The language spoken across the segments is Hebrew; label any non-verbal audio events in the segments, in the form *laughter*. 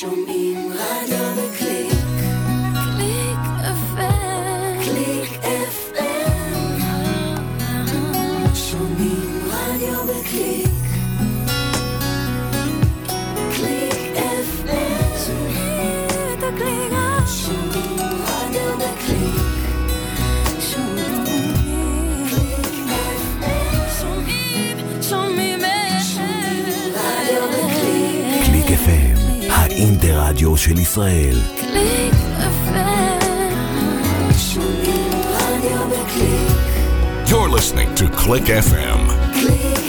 schon im Radio beklebt. הרדיו של ישראל. Click FM, You're listening to Click FM. קליק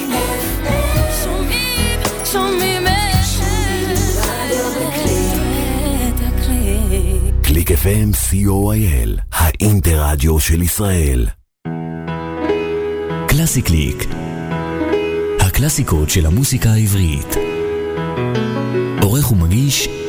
קליק FM co.il, האינטרדיו של ישראל. קלאסי קליק, הקלאסיקות של המוסיקה העברית. עורך ומגיש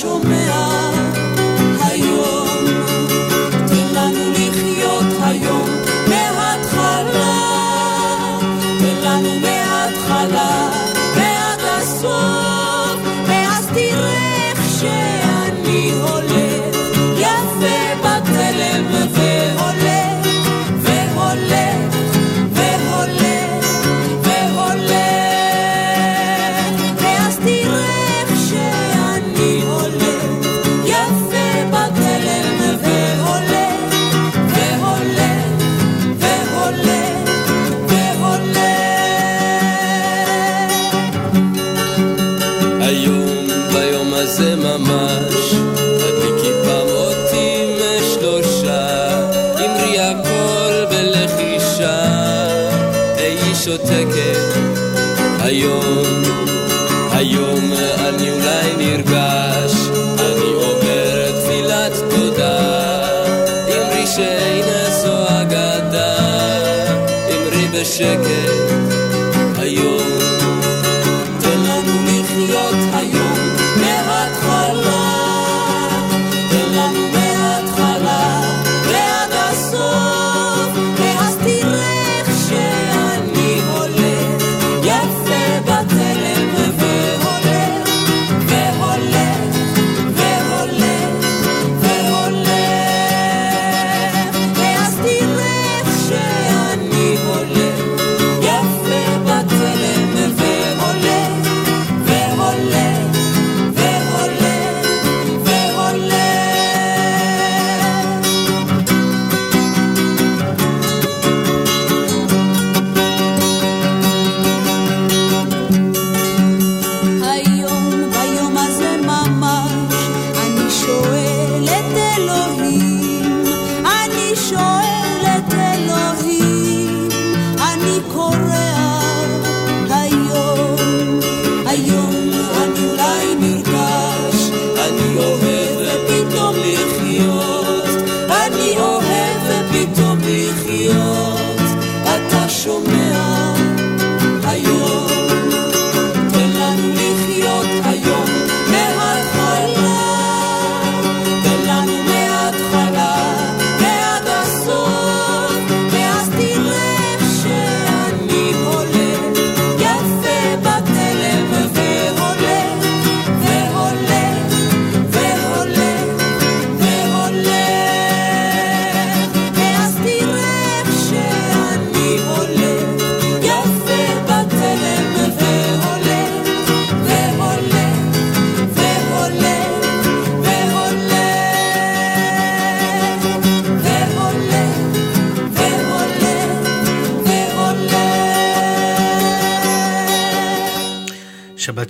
special man.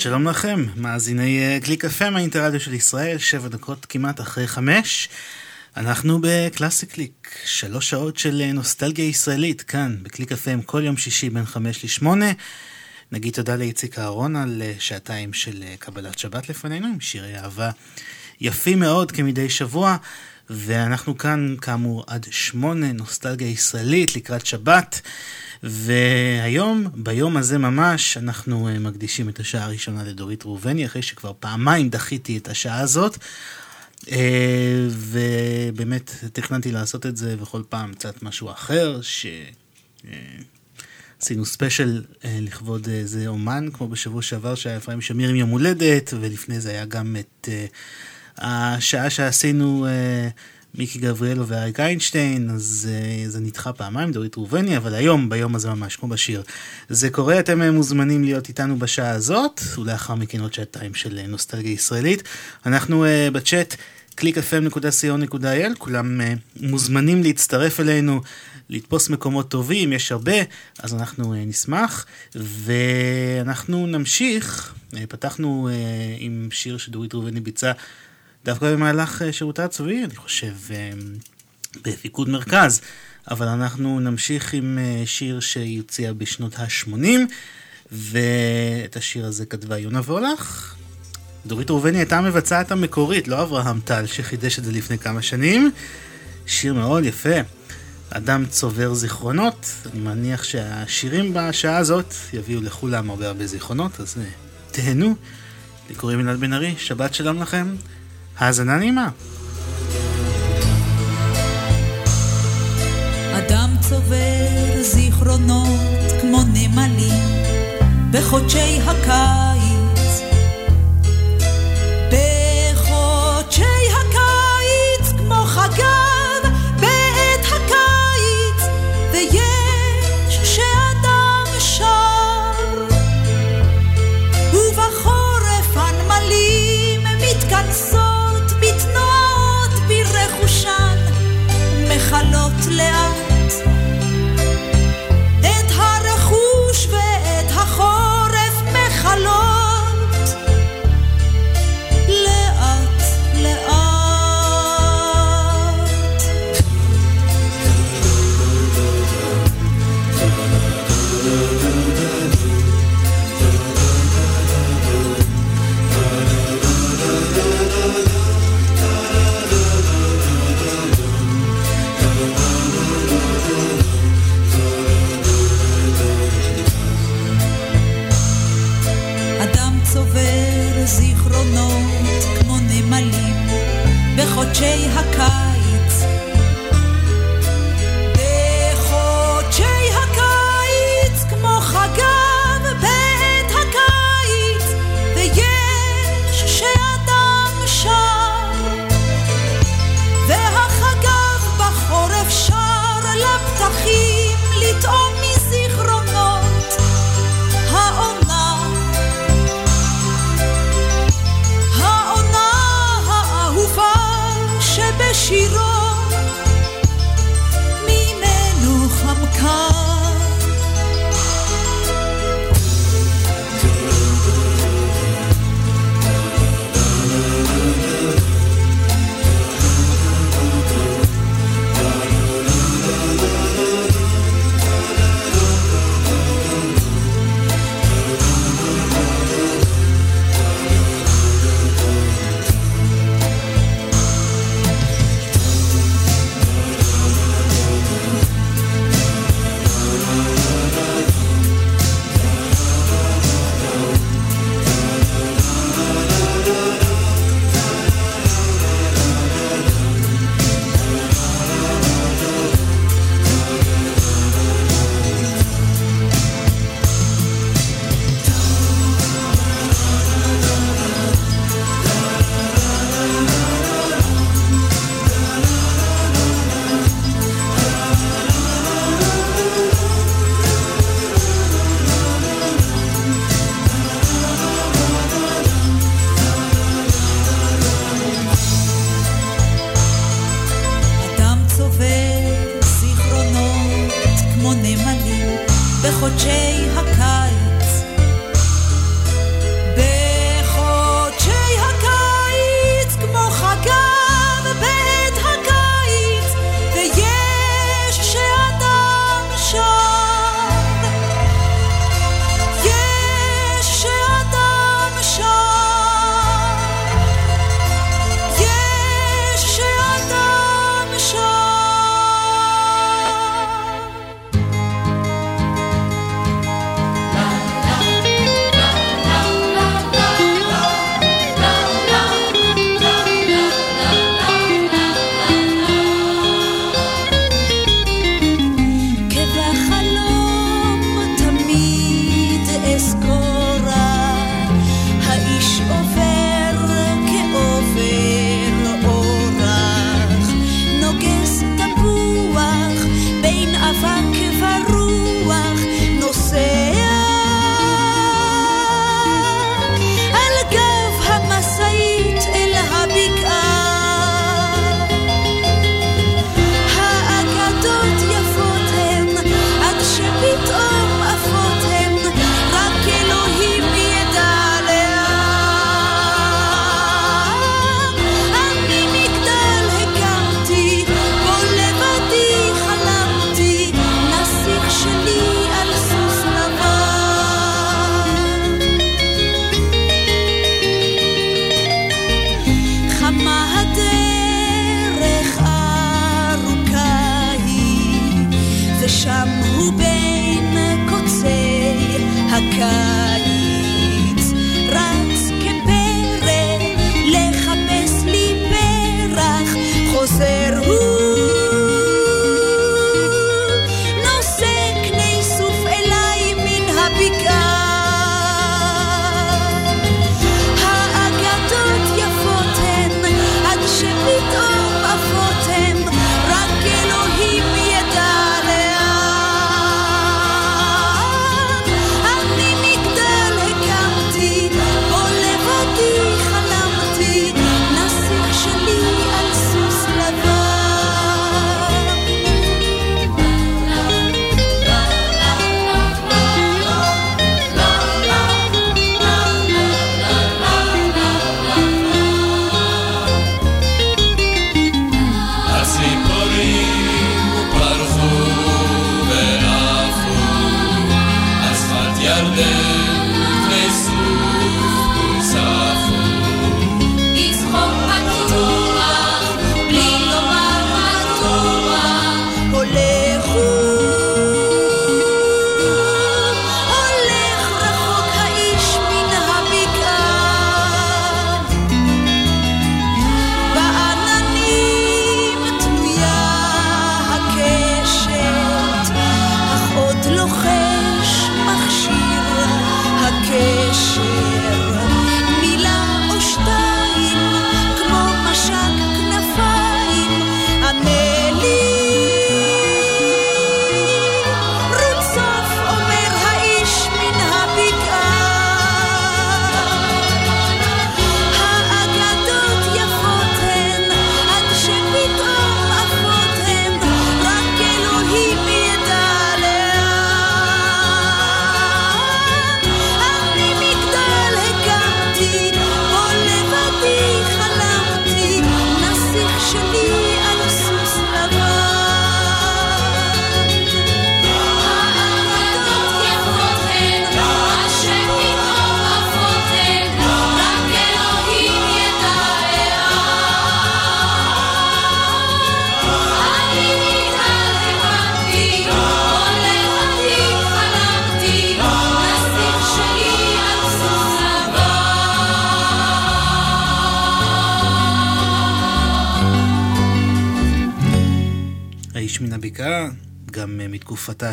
שבת שלום לכם, מאזיני אה, קליק FM, האינטרדיו של ישראל, שבע דקות כמעט אחרי חמש. אנחנו בקלאסי קליק, שלוש שעות של אה, נוסטלגיה ישראלית, כאן בקליק FM כל יום שישי בין חמש לשמונה. נגיד תודה לאיציק אהרון על אה, שעתיים של קבלת שבת לפנינו, עם שירי אהבה יפים מאוד כמדי שבוע. ואנחנו כאן כאמור עד שמונה, נוסטלגיה ישראלית לקראת שבת. והיום, ביום הזה ממש, אנחנו uh, מקדישים את השעה הראשונה לדורית ראובני, אחרי שכבר פעמיים דחיתי את השעה הזאת. ובאמת תכננתי לעשות את זה בכל פעם קצת משהו אחר, ש... עשינו ספיישל uh, לכבוד איזה uh, אומן, כמו בשבוע שעבר שהיה אפרים שמיר עם יום הולדת, ולפני זה היה גם את uh, השעה שעשינו... Uh, מיקי גבריאלו ואריק איינשטיין, אז uh, זה נדחה פעמיים, דורית ראובני, אבל היום, ביום הזה ממש, כמו בשיר. זה קורה, אתם אה, מוזמנים להיות איתנו בשעה הזאת, ולאחר מכן עוד שעתיים של אה, נוסטלגיה ישראלית. אנחנו uh, בצ'אט www.clickfm.co.il, כולם uh, מוזמנים להצטרף אלינו, לתפוס מקומות טובים, יש הרבה, אז אנחנו uh, נשמח. ואנחנו נמשיך, uh, פתחנו uh, עם שיר שדורית ראובני ביצעה. דווקא במהלך אה, שירותה הצבאי, אני חושב, אה, בפיקוד מרכז. אבל אנחנו נמשיך עם אה, שיר שהיא הוציאה בשנות ה-80, ואת השיר הזה כתבה יונה וולך. דורית ראובני הייתה המבצעת המקורית, לא אברהם טל, שחידש את זה לפני כמה שנים. שיר מאוד יפה. אדם צובר זיכרונות, אני מניח שהשירים בשעה הזאת יביאו לכולם הרבה הרבה זיכרונות, אז תהנו. לי קוראים אלעד בן ארי, שבת שלום לכם. האזנה נעימה. אדם צובר זיכרונות כמו נמלים בחודשי הקיץ. בחודשי הקיץ כמו חגב le בחודשי הקיץ.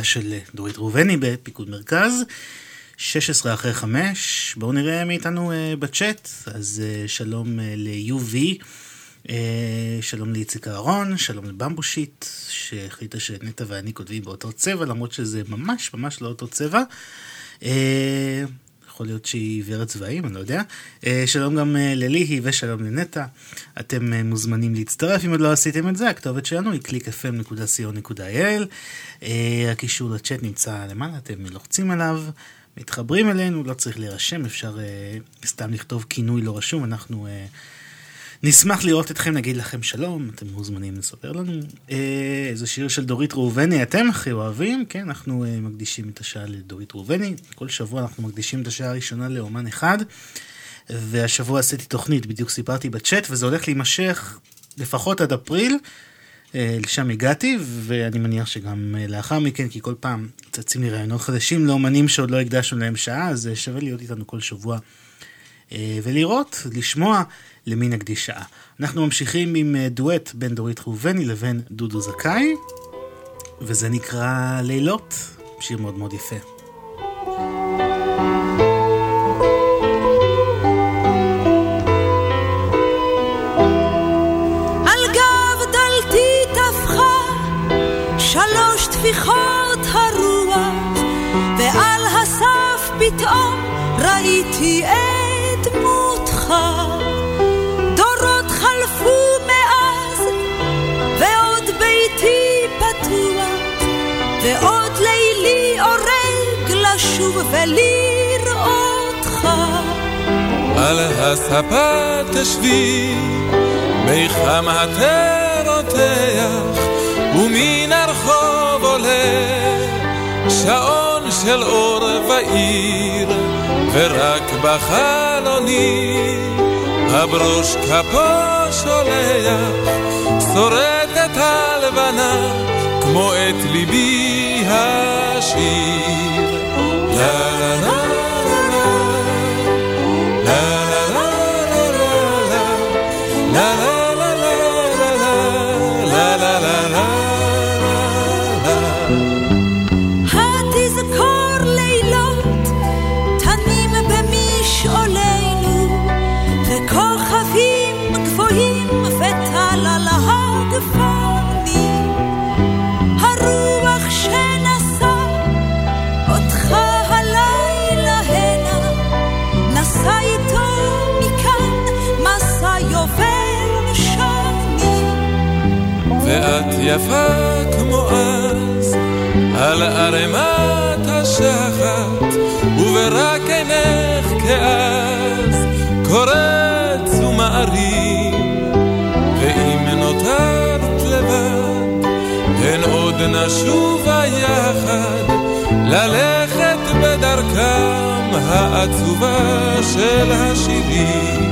של דורית ראובני בפיקוד מרכז. 16 אחרי 5, בואו נראה מי איתנו אה, בצ'אט. אז אה, שלום אה, ל-UV, אה, שלום לאיציק אהרון, שלום לבמבושיט, שהחליטה שנטע ואני כותבים באותו צבע, למרות שזה ממש ממש לא אותו צבע. אה, יכול להיות שהיא עיוורת צבעים, אני לא יודע. אה, שלום גם אה, לליהי ושלום לנטע. אתם אה, מוזמנים להצטרף אם עוד לא עשיתם את זה, הכתובת שלנו היא www.clickfm.co.il. אה, הקישור לצ'אט נמצא למעלה, אתם לוחצים עליו, מתחברים אלינו, לא צריך להירשם, אפשר סתם לכתוב כינוי לא רשום, אנחנו... נשמח לראות אתכם, נגיד לכם שלום, אתם מוזמנים לספר לנו. אה, שיר של דורית ראובני אתם הכי אוהבים, כן, אנחנו אה, מקדישים את השעה לדורית ראובני. כל שבוע אנחנו מקדישים את השעה הראשונה לאומן אחד, והשבוע עשיתי תוכנית, בדיוק סיפרתי בצ'אט, וזה הולך להימשך לפחות עד אפריל. אה, לשם הגעתי, ואני מניח שגם אה, לאחר מכן, כי כל פעם צצים לי רעיונות חדשים לאומנים שעוד לא הקדשנו להם שעה, אז אה, שווה להיות איתנו כל שבוע אה, ולראות, לשמוע למי נקדיש שעה. אנחנו ממשיכים עם אה, דואט בין דורית ראובני לבין דודו זכאי, וזה נקרא לילות, שיר מאוד מאוד יפה. שלוש הרוח, ועל הסף פתאום ראיתי את ועוד לילי אורג לשוב ולראותך. על הספה תשבי, מיחם התה רותח, ומן הרחוב עולה שעון של אור ועיר, ורק בחלוני הברוש כפו שולח, שורדת הלבנה כמו את ליבי השיר. לה לה לה יפה כמו אז, על ערימת השחת, וברק עינך כאז, קורץ ומעריב. ואם נותרת לבד, הן עוד נשובה יחד, ללכת בדרכם העצובה של השירים.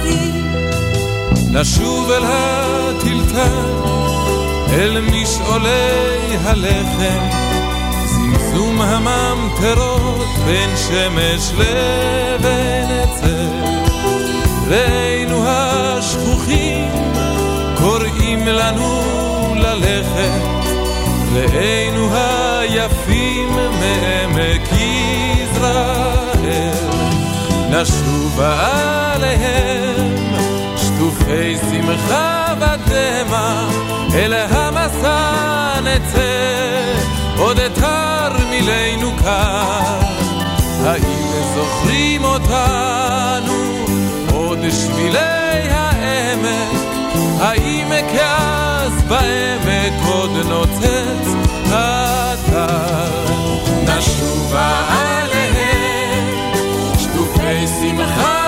אותי לשוב אל הטלטל, אל משעולי הלחם, זמזום הממטרות בין שמש לבין עצל. רעינו השכוחים קוראים לנו ללכת, רעינו היפים מעמק יזרח. נשוב עליהם, שטופי שמחה ודמע, אל המסע נצא, עוד אתר מילינו כאן. האם זוכרים אותנו עוד שבילי העמק? האם כאז בעמק עוד נוצץ אתר? נשוב עליהם we.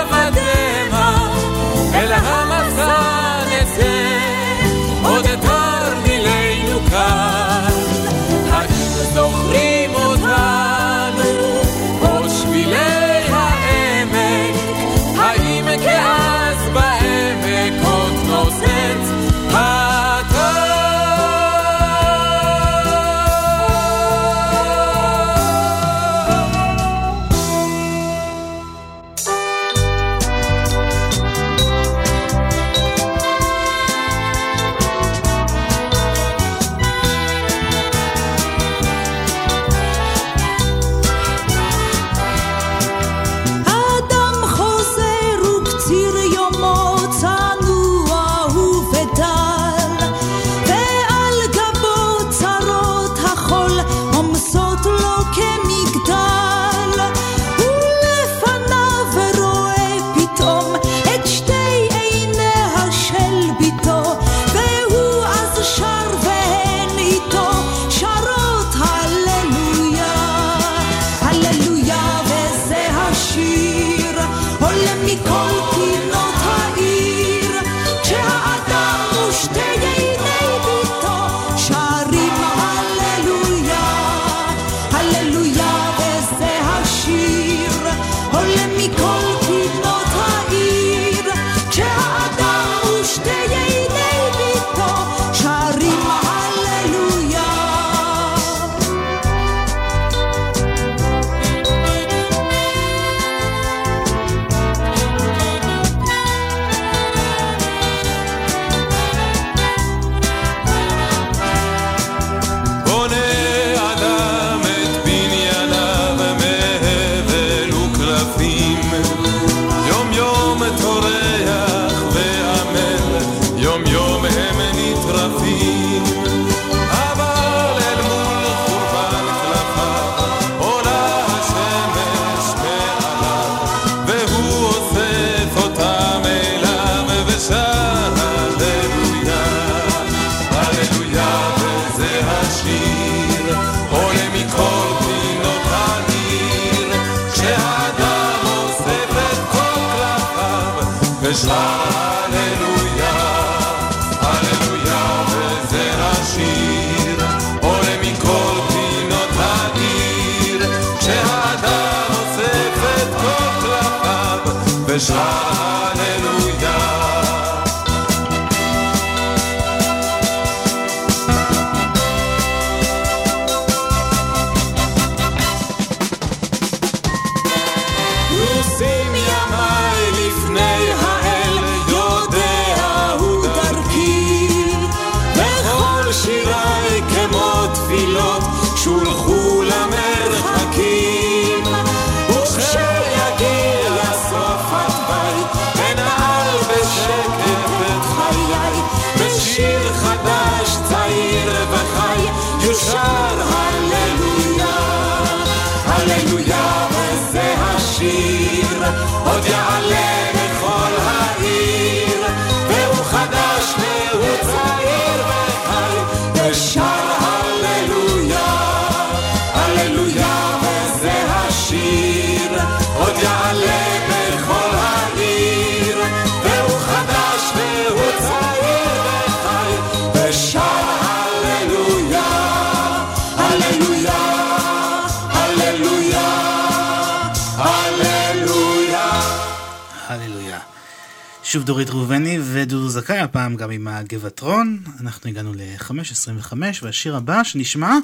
שוב דורית ראובני ודודו זכאי, הפעם גם עם הגבעטרון. אנחנו הגענו ל-5.25, והשיר הבא שנשמע,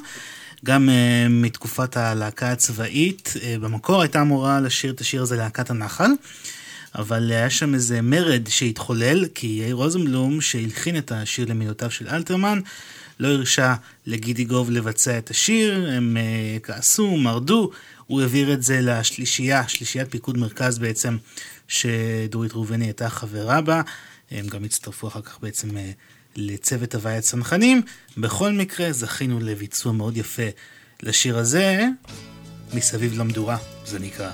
גם uh, מתקופת הלהקה הצבאית. Uh, במקור הייתה אמורה לשיר את השיר הזה להקת הנחל, אבל היה שם איזה מרד שהתחולל, כי יאיר רוזנבלום, שהלחין את השיר למילותיו של אלתרמן, לא הרשה לגידי גוב לבצע את השיר, הם uh, כעסו, מרדו, הוא העביר את זה לשלישייה, שלישיית פיקוד מרכז בעצם, שדורית ראובני הייתה חברה בה, הם גם הצטרפו אחר כך בעצם אה, לצוות הוואי הצנחנים. בכל מקרה, זכינו לביצוע מאוד יפה לשיר הזה, מסביב למדורה, זה נקרא.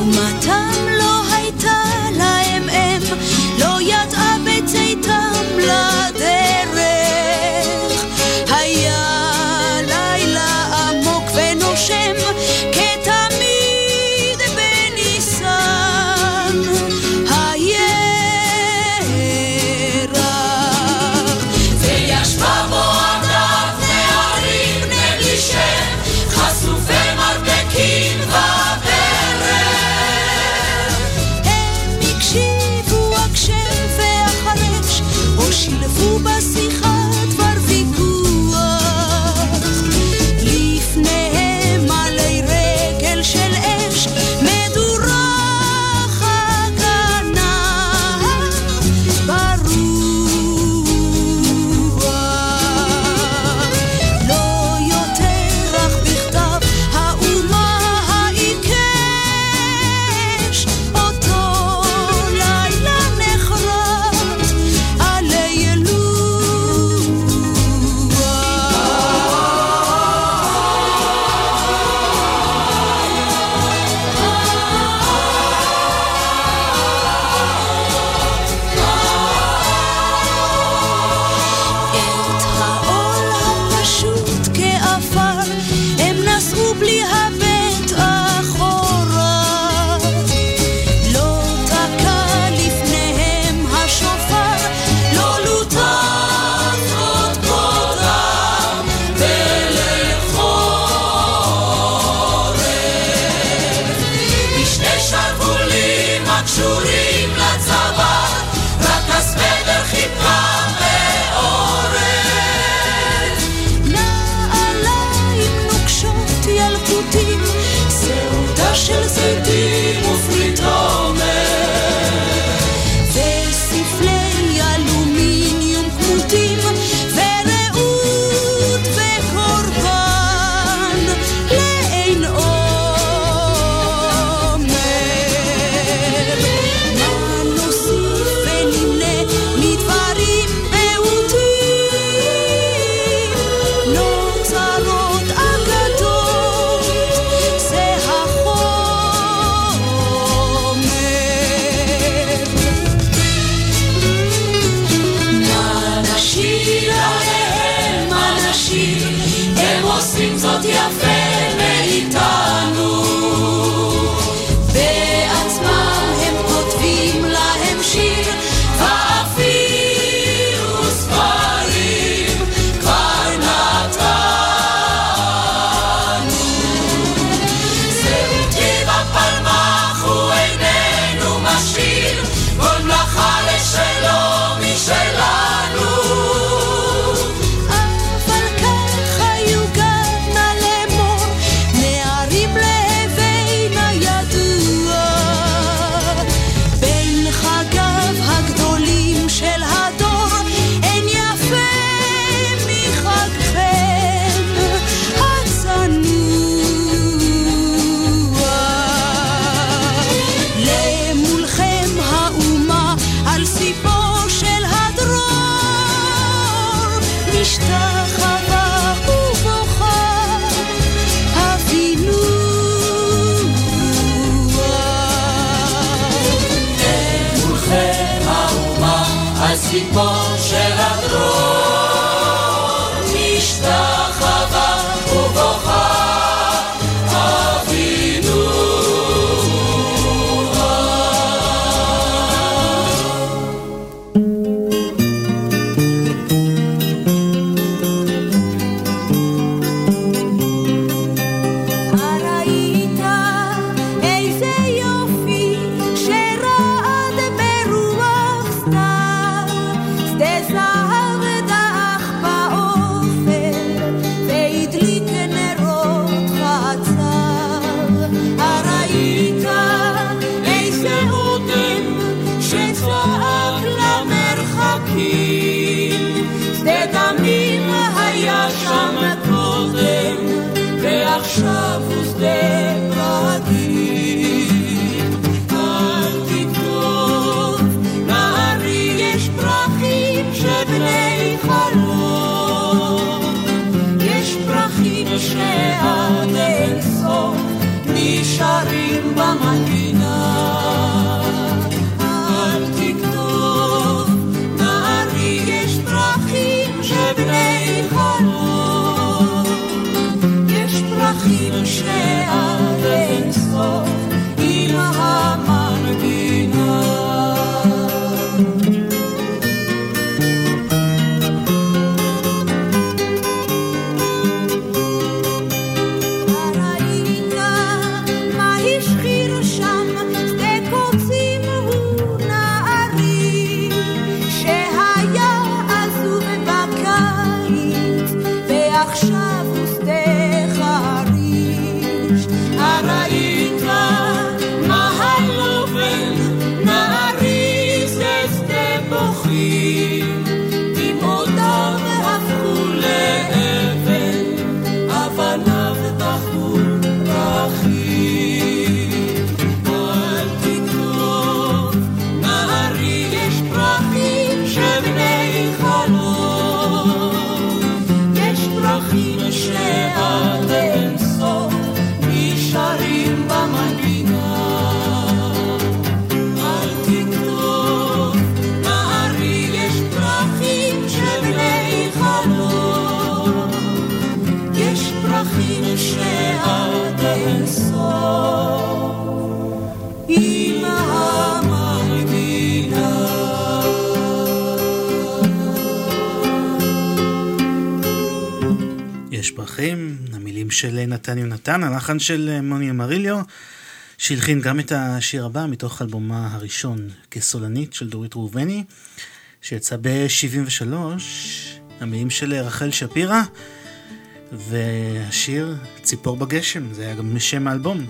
אומתם לא לא ידעה בצאתם לדרך. של הדרום משתחווה של נתן יונתן, הלחן של אה, מוני אמריליו, שהלחין גם את השיר הבא מתוך אלבומה הראשון כסולנית של דורית ראובני, שיצא ב-73, המילים של אה, רחל שפירא, והשיר ציפור בגשם, זה היה גם שם האלבום.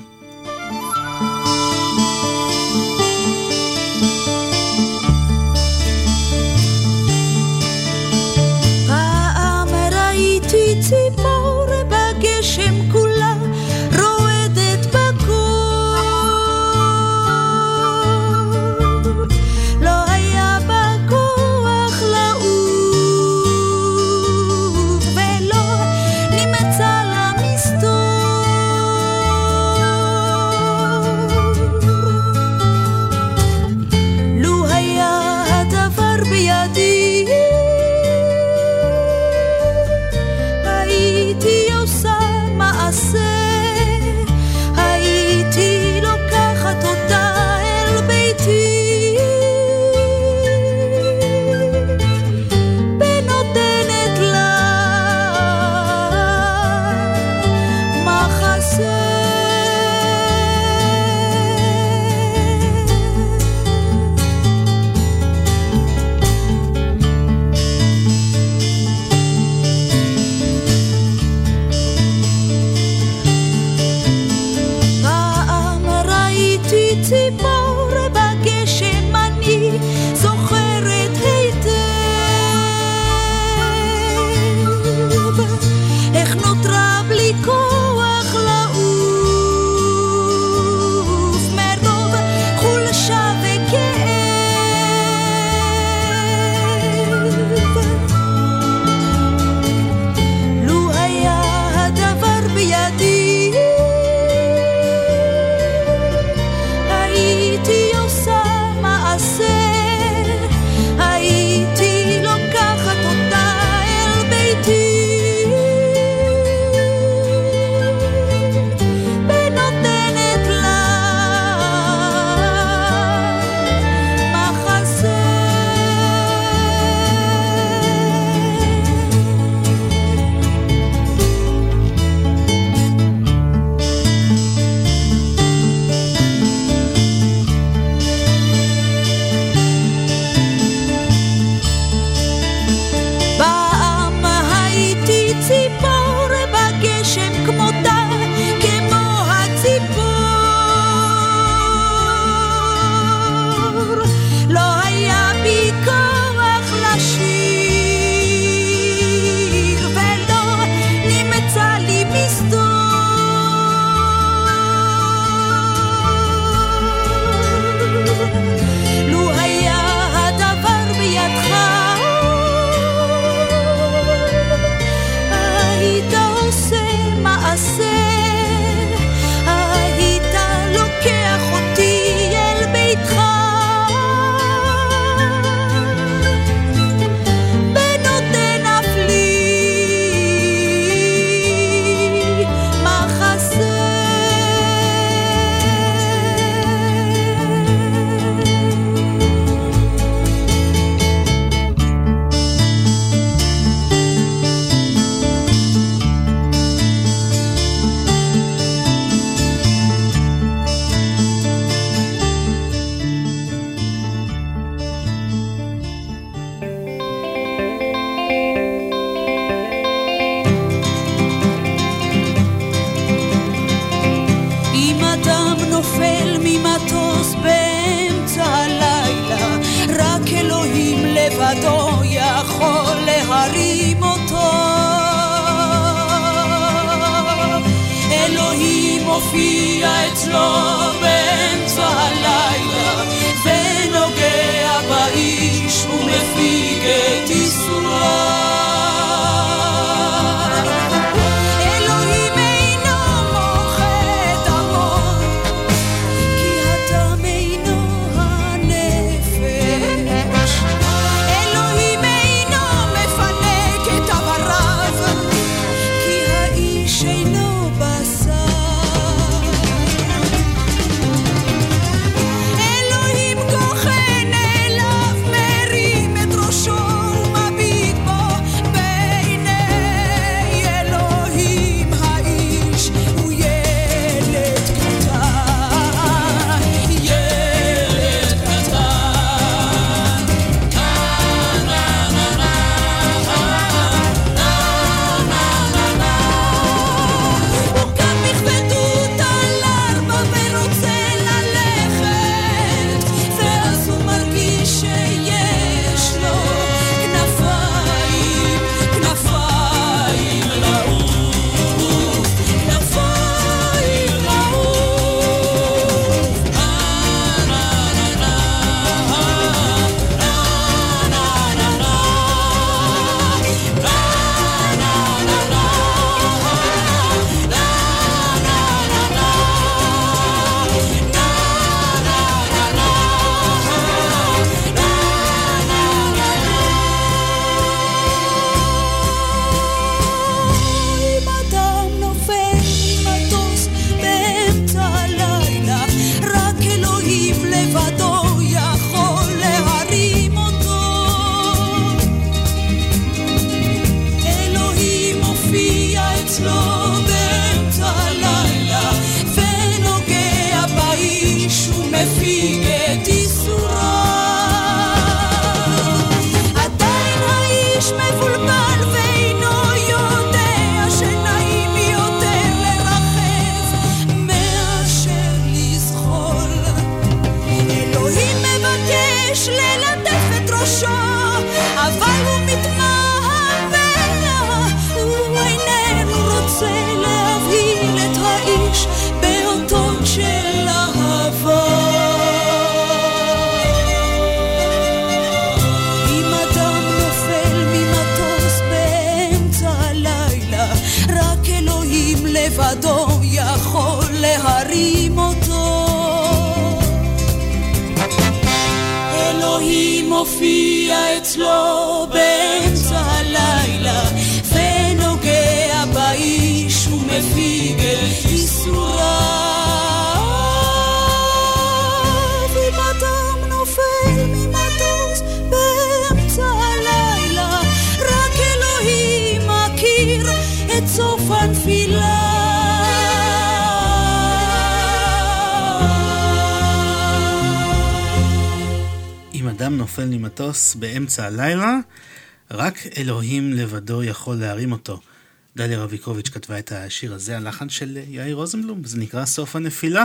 דליה רביקוביץ' כתבה את השיר הזה, הלחן של יאיר רוזנבלום, זה נקרא סוף הנפילה.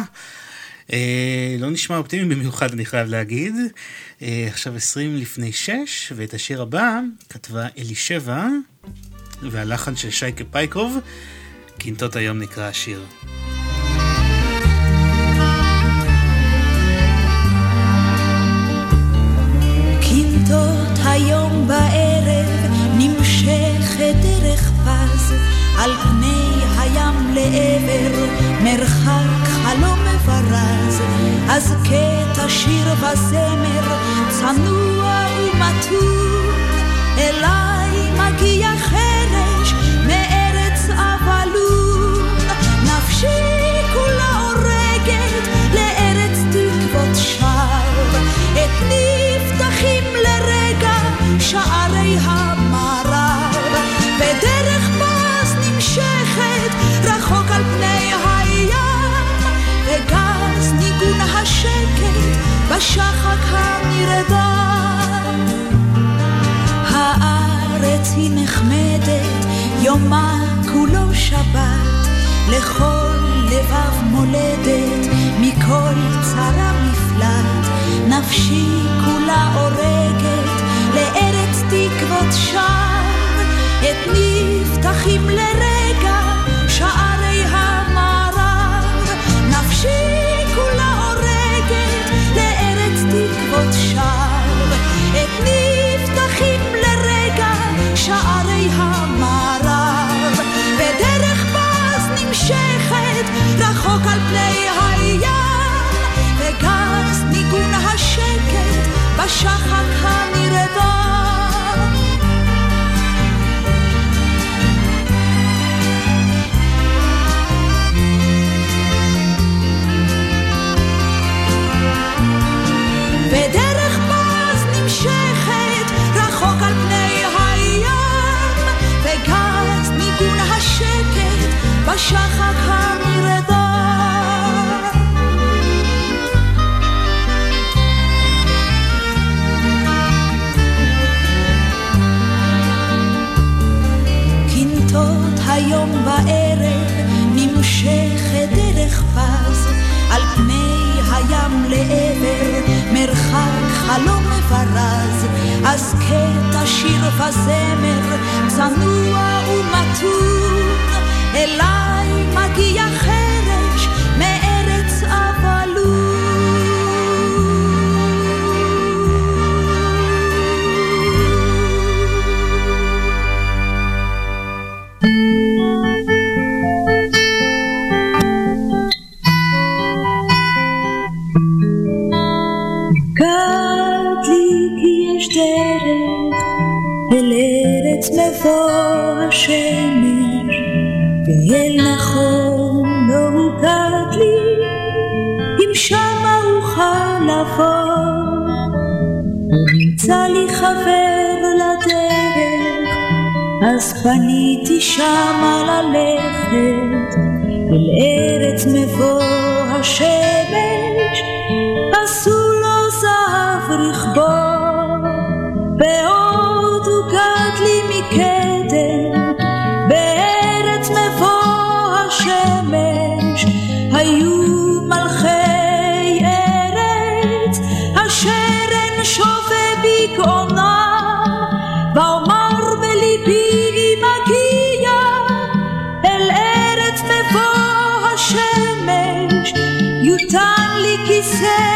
אה, לא נשמע אופטימי במיוחד, אני חייב להגיד. אה, עכשיו 20 לפני 6, ואת השיר הבא כתבה אלישבע, והלחן של שייקה פייקוב, קינטות היום נקרא השיר. אז קטע שיר וזמר צנוע ומתון אליי מגיע חרש מארץ אבלון נפשי כולה הורגת לארץ תקוות שווא. את נפתחים לרגע שערי המערב. בדרך פס נמשכת רחוק על פני השקט בשחק הנרדם הארץ היא נחמדת, יומה כולו שבת, לכל לבב מולדת, מכל צרה מפלט, נפשי כולה הורגת, לארץ תקוות שם, את נפתחים לרגע שערי בשחק הנרדם ודרך פז נמשכת רחוק על פני הים וגז ניגון השקט בשחק המ... נחפז על פני הים לעבר מרחק חלום מפרז. אז קטע שיר וזמר צנוע ומתון אליי מגיע חלק מבוא השמש, ואל נכון לא הוגד לי, אם שמה אוכל לבוא. ונמצא לי חבר לדרך, אז פניתי שמה ללכת, אל ארץ מבוא השמש, לי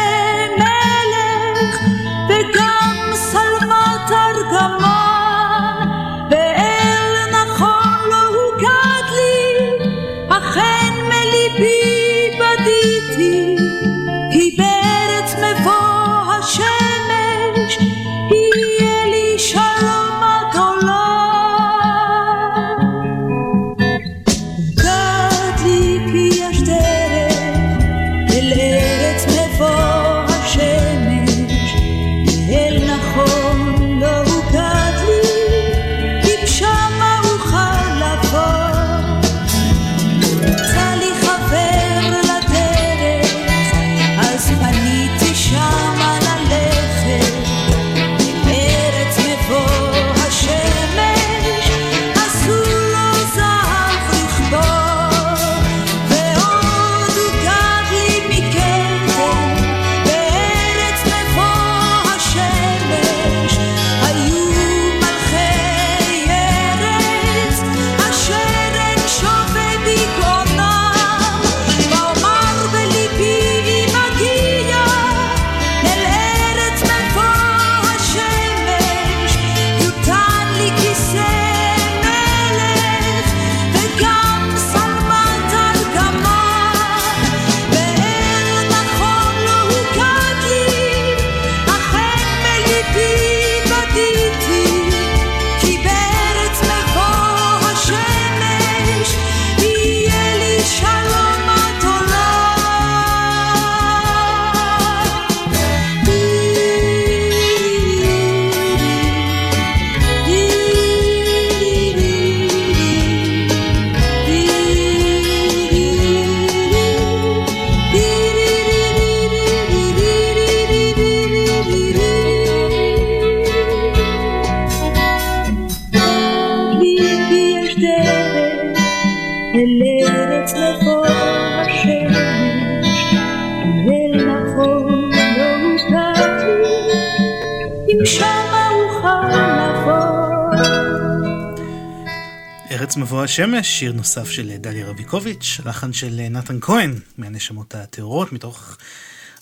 מבוא השמש, שיר נוסף של דליה רביקוביץ', לחן של נתן כהן, מהנשמות הטהורות, מתוך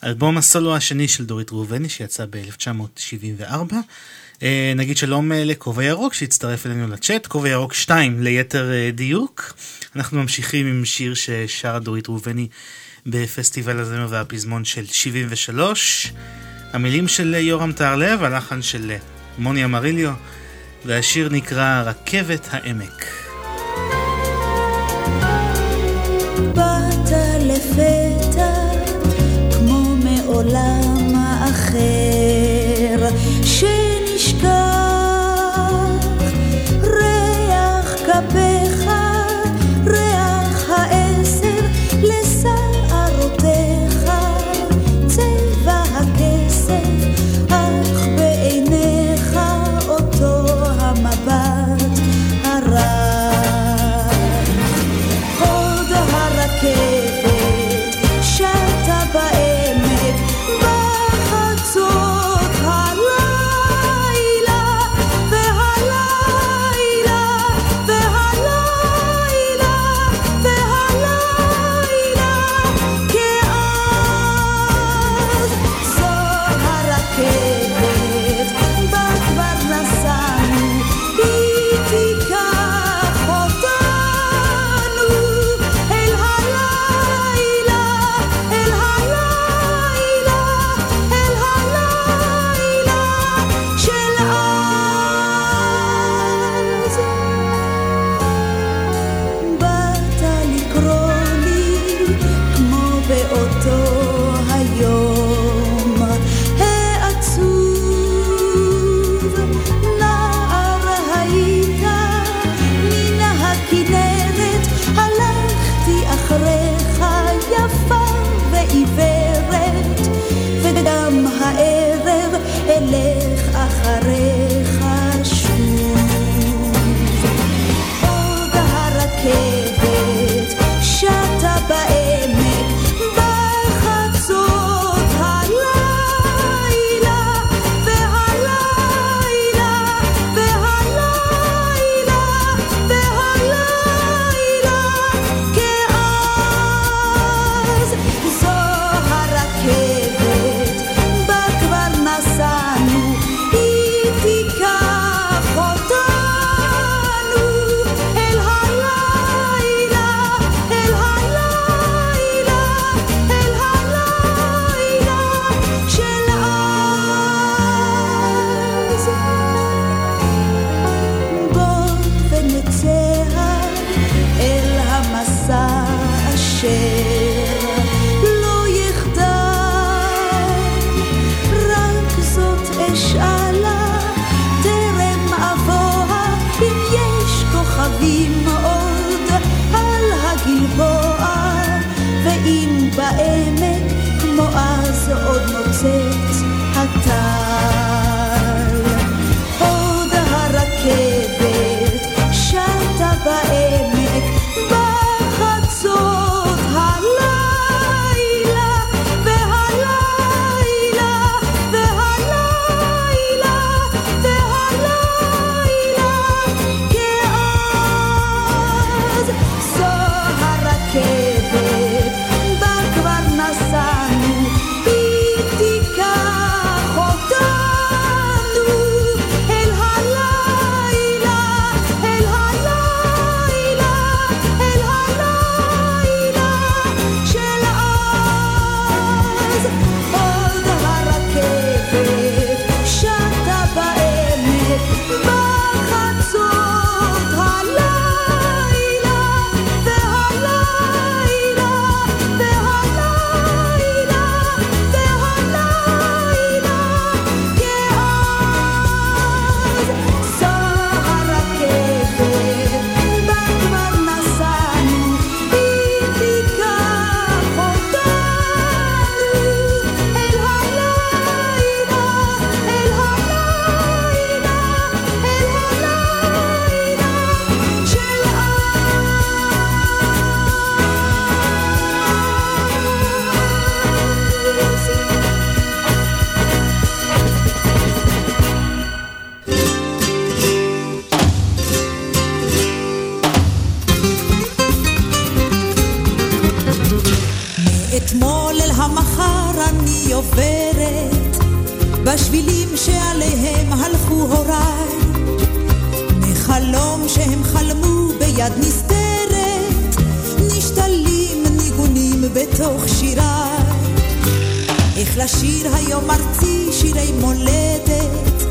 אלבום הסולו השני של דורית ראובני, שיצא ב-1974. אה, נגיד שלום אה, לכובע ירוק שהצטרף אלינו לצ'אט, כובע ירוק 2 ליתר אה, דיוק. אנחנו ממשיכים עם שיר ששרה דורית ראובני בפסטיבל הזמר והפזמון של 73. המילים של יורם טהרלב, הלחן של מוני אמריליו, והשיר נקרא רכבת העמק. מחלום שהם חלמו ביד נסתרת. נשתלים ניגונים בתוך שיריי. איך לשיר היום ארצי שירי מולדת?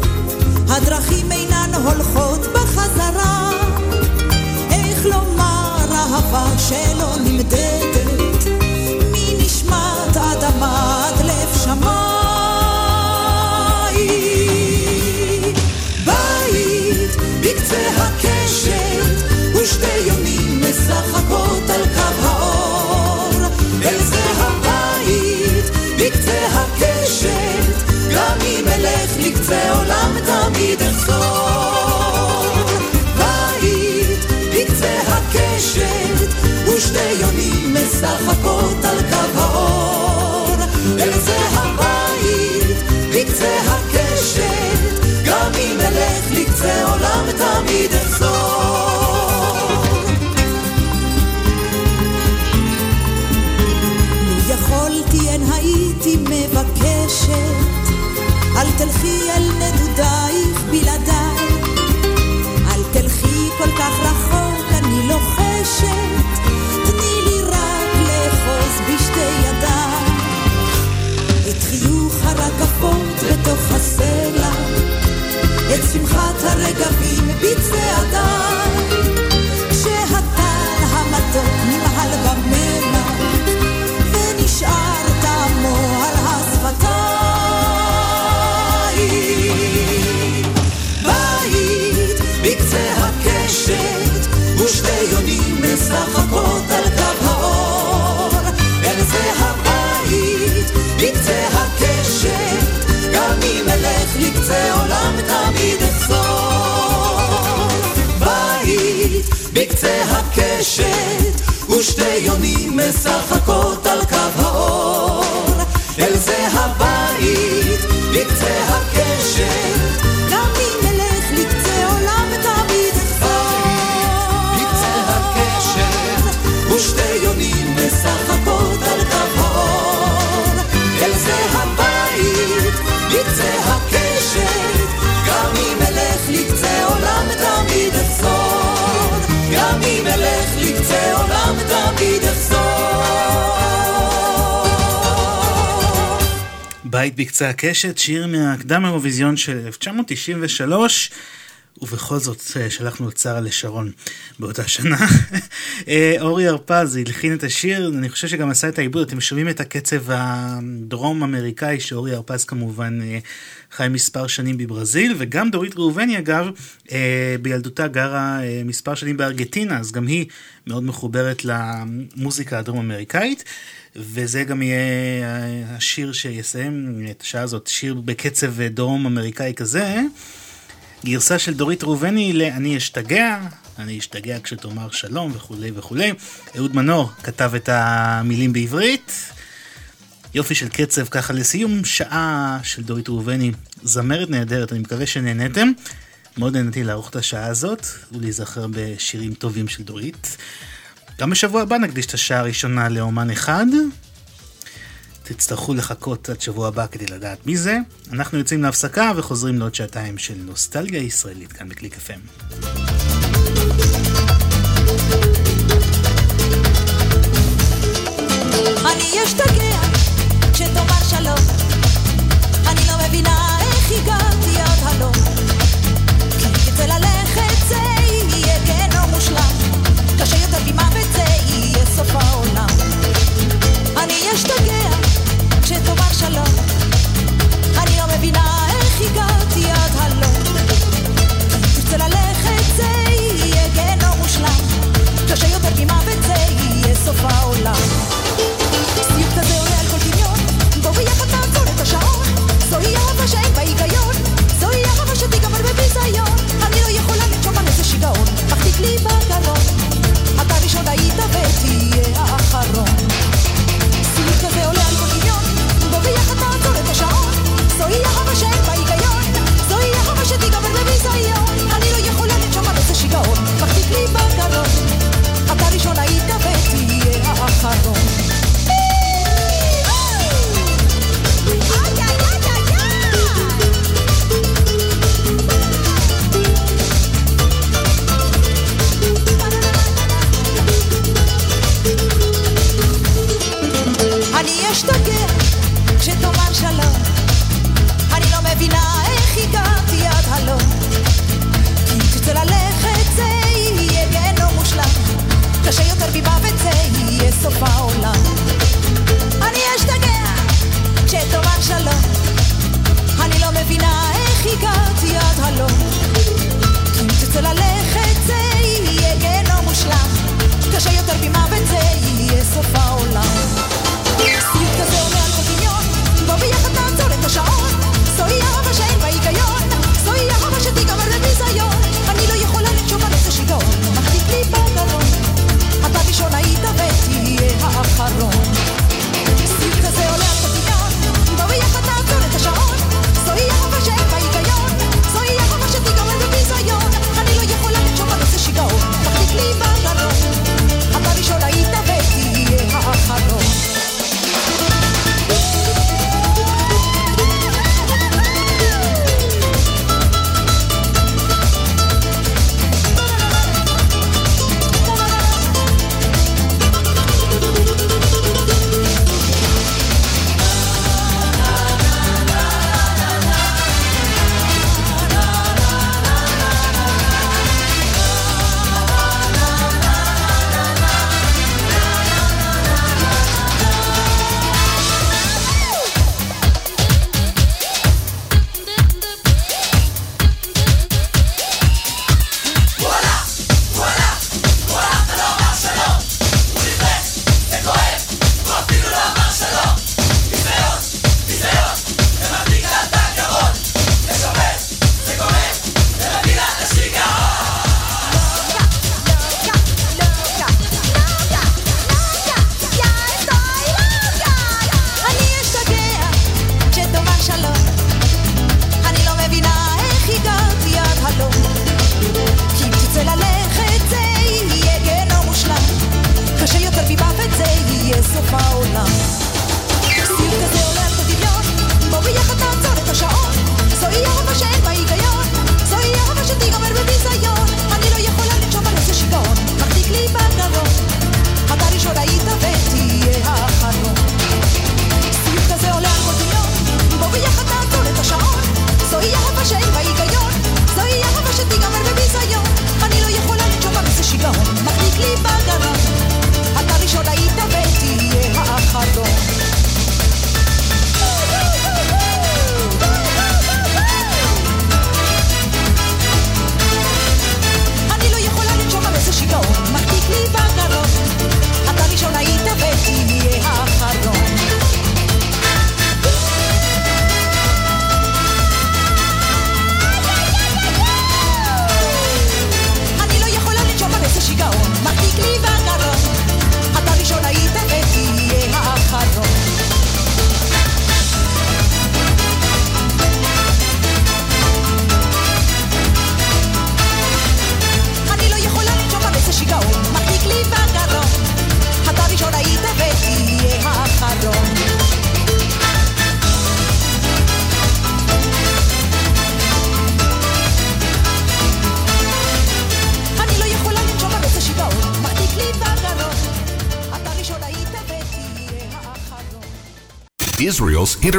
הדרכים אינן הולכות בחזרה. איך לומר אהבה שלא נמדדת אלך לקצה עולם תמיד אחזור. בית בקצה הקשת ושתי יונים משחקות על קו האור. אל זה הבית בקצה הקשת גם אם אלך לקצה עולם תמיד אחזור. לו יכולתי אין הייתי מבקשת תלכי אל נדודייך בלעדיי. אל תלכי כל כך רחוק אני לוחשת. תני לי רק לאחוז בשתי ידיי. את חיוך הרקפות בתוך הסלע. את שמחת הרגבים בצעדיי ועולם תמיד אחזור. בית בקצה הקשת ושתי יונים משחק בית בקצה הקשת, שיר מהקדם האירוויזיון של 1993. ובכל זאת אה, שלחנו את שרה לשרון באותה שנה. *laughs* אה, אורי הרפז הלחין את השיר, אני חושב שגם עשה את העיבוד, אתם שומעים את הקצב הדרום אמריקאי שאורי הרפז כמובן אה, חי מספר שנים בברזיל, וגם דורית ראובני אגב, בילדותה גרה מספר שנים בארגנטינה, אז גם היא מאוד מחוברת למוזיקה הדרום אמריקאית. וזה גם יהיה השיר שיסיים את השעה הזאת, שיר בקצב דרום אמריקאי כזה. גרסה של דורית ראובני ל"אני אשתגע", אני אשתגע כשתאמר שלום וכולי וכולי. אהוד מנור כתב את המילים בעברית. יופי של קצב ככה לסיום שעה של דורית ראובני, זמרת נהדרת, אני מקווה שנהנתם. מאוד נהניתי לערוך את השעה הזאת ולהיזכר בשירים טובים של דורית. גם בשבוע הבא נקדיש את השעה הראשונה לאומן אחד, תצטרכו לחכות עד שבוע הבא כדי לדעת מי זה. אנחנו יוצאים להפסקה וחוזרים לעוד שעתיים של נוסטלגיה ישראלית כאן בקליק FM. אני לא מבינה איך הגעתי עד הלום כי כדי ללכת קשה יותר ממוות זה יהיה סוף העולם אני אשתגע כשתאמר שלום. אני לא מבינה איך הגעתי עד הלום. תרצה ללכת זה יהיה גיהנום מושלם. קשה יותר זה יהיה סוף העולם שיותר ביבה וזה יהיה סוף העולם. אני אשתגע כשתאמר שלום, אני לא מבינה איך הגעתי עד הלום. אם תצא ללכת זה יהיה גיהנום מושלם, קשה יותר ממוות זה יהיה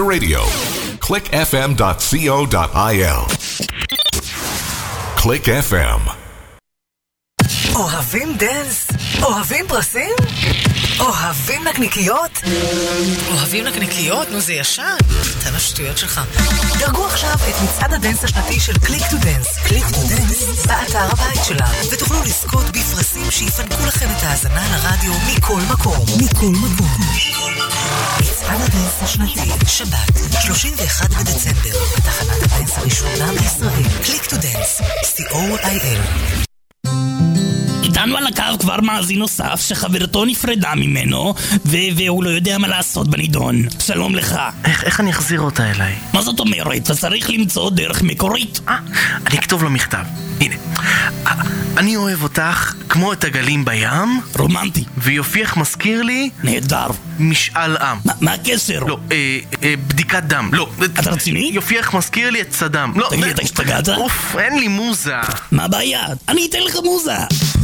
Radio. clickfm.co.il. Click FM. אוהבים דנס? אוהבים פרסים? אוהבים נקניקיות? אוהבים נקניקיות? נו זה ישר. תן השטויות שלך. דרגו עכשיו את מצעד הדנס השנתי של קליק טו דנס. קליק טו דנס, באתר הבית שלנו, ותוכלו לזכות בפרסים שיפנקו לכם את ההאזנה לרדיו מכל מקום. מכל מקום. הדנס השנתי, שבת, 31 בדצמבר, בתחנת הדנס הראשונה בישראל. Click2Dance, co.il איתנו על הקו כבר מאזין נוסף שחברתו נפרדה ממנו ו- והוא לא יודע מה לעשות בנידון. שלום לך. איך, איך אני אחזיר אותה אליי? מה זאת אומרת? אתה צריך למצוא דרך מקורית. אה, אני אכתוב לו מכתב. הנה. אה, אני אוהב אותך כמו את הגלים בים. רומנטי. ויופייך מזכיר לי... נהדר. משאל עם. מה, מה הקשר? לא, אה, אה, בדיקת דם. לא. אתה רציני? יופייך מזכיר לי את סדאם. לא. תגיד, אתה השתגעת? אוף, אין לי מוזה. מה הבעיה? אני אתן לך מוזה.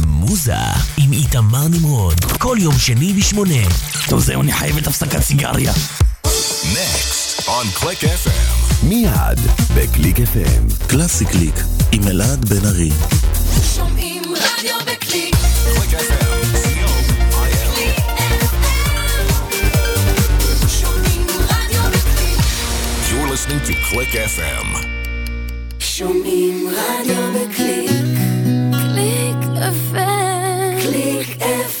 מוזה עם איתמר נמרוד, כל יום שני בשמונה. טוב זהו, אני חייב את הפסקת סיגריה. Next on Click FM. מיד בקליק FM. קלאסי קליק עם אלעד בן ארי. שומעים רדיו בקליק. Click FM. Listening to Click FM. שומעים רדיו בקליק. קליק FM. קליק FM.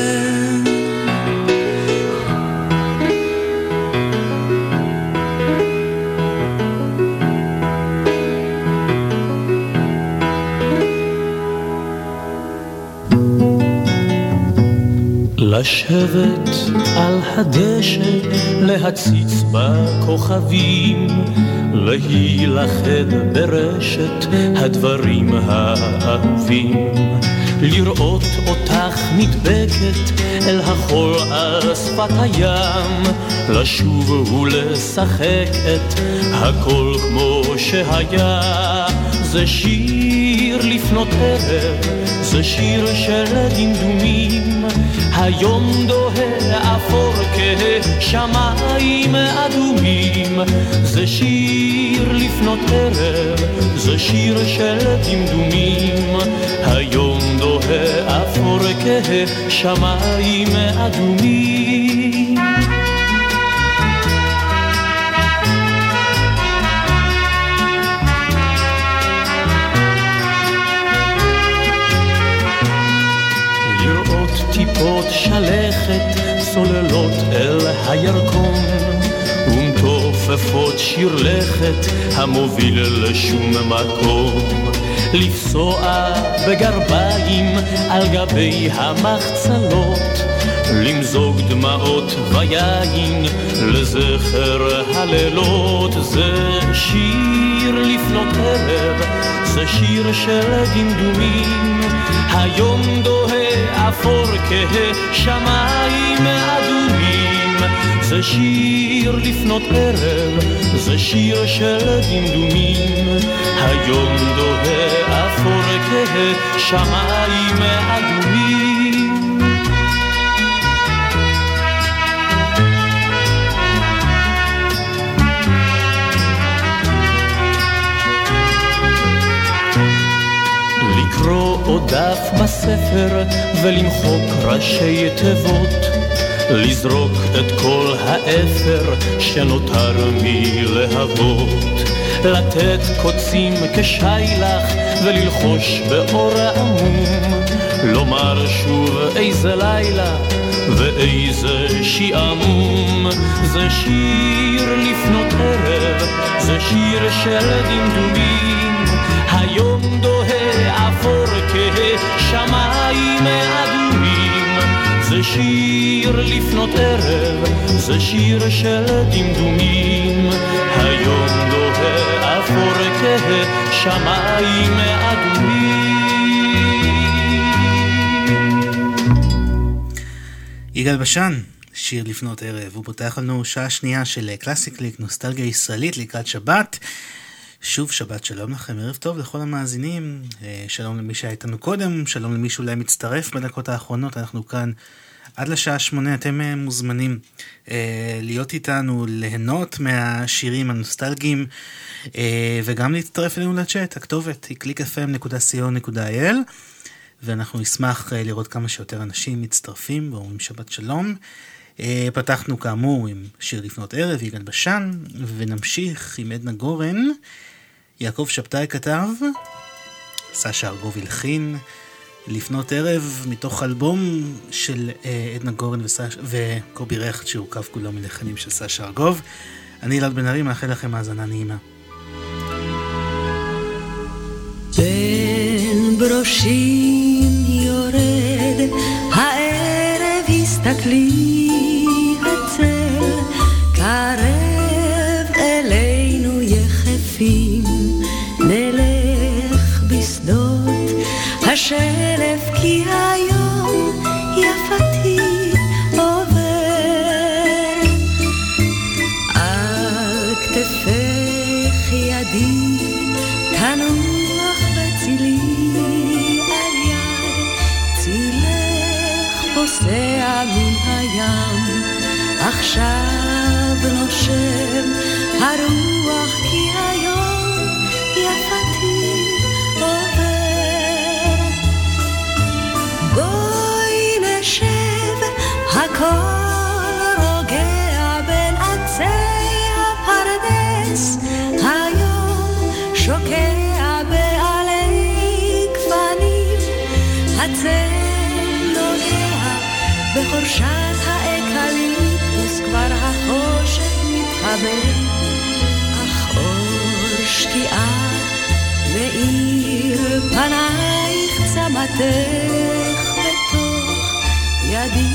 לשבת על הדשא, להציץ בכוכבים, להילכד ברשת הדברים האהובים. לראות אותך נדבקת אל החול על שפת הים, לשוב ולשחק את הכל כמו שהיה. זה שיר לפנות ערב, זה שיר של דמדומים, היום דוהה אפור כשמיים אדומים. זה שיר לפנות ערב, זה שיר של דמדומים, היום דוהה אפור כשמיים אדומים. טיפות שלכת צוללות אל הירקון ומתופפות שיר לכת המוביל לשום מקום. לפסוע בגרביים על גבי המחצלות למזוג דמעות ויין לזכר הלילות. זה שיר לפנות ערב זה שיר של דמדומים היום דוהה אפור כשמיים אדומים. זה שיר לפנות ערב זה שיר של דמדומים. היום דוהה אפור כשמיים אדומים עוד דף בספר ולמחוק ראשי תיבות לזרוק את כל האפר שנותר מלהבות לתת קוצים כשיילך וללחוש באור עמום, לומר שוב איזה לילה ואיזה שעמום. זה שיר לפנות ערב, זה שיר של דמדומים, היום דוהה אפור כשמיים אדומים. זה שיר לפנות ערב, זה שיר של דמדומים, היום דוהה אפור כשמיים אדומים. יגאל בשן, שיר לפנות ערב, הוא פותח לנו שעה שנייה של קלאסי קליק, נוסטלגיה ישראלית לקראת שבת. שוב שבת שלום לכם, ערב טוב לכל המאזינים, אה, שלום למי שהיה איתנו קודם, שלום למי שאולי מצטרף בדקות האחרונות, אנחנו כאן עד לשעה שמונה, אתם אה, מוזמנים אה, להיות איתנו, ליהנות מהשירים הנוסטלגיים וגם להצטרף אלינו לצ'אט, הכתובת היא www.clickfm.co.il ואנחנו נשמח לראות כמה שיותר אנשים מצטרפים ואומרים שבת שלום. פתחנו כאמור עם שיר לפנות ערב, יגאל בשן, ונמשיך עם עדנה גורן. יעקב שבתאי כתב, סשה ארגוב הלחין, לפנות ערב מתוך אלבום של אה, עדנה גורן וסש... וקובי רכט שהורכב כולו מלחנים של סשה ארגוב. אני אלעד בן ארי, מאחל לכם האזנה נעימה. בין ברושים יורד הערב הסתכלי הצל קרב השלף כי היום יפתי עובר. על כתפך ידי תנוח בצילי על יד צילך פוסע מן הים. עכשיו נושם הרוח בחורשת האקליפטוס כבר החושך מתחבר אך אור שקיעה מאירה פנייך צמתך בתוך ידי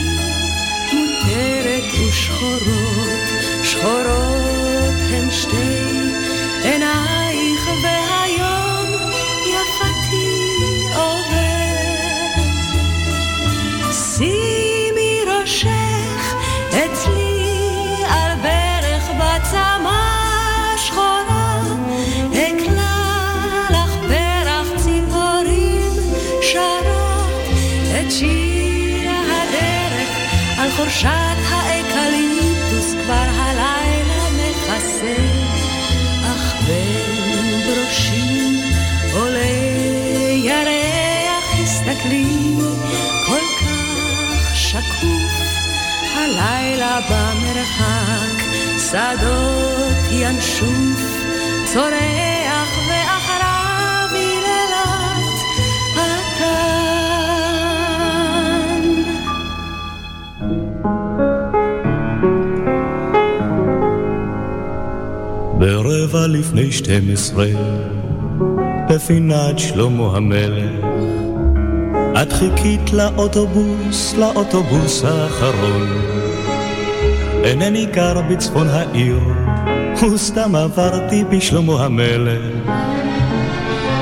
מותרת ושחורות שחורות הן שתי במרחק שדות ינשוף צורח ואחריו היללת התן ברבע לפני שתים עשרה, בפינת שלמה המלך, את חיכית לאוטובוס, לאוטובוס האחרון. אינני גר בצפון העיר, וסתם עברתי בשלמה המלך.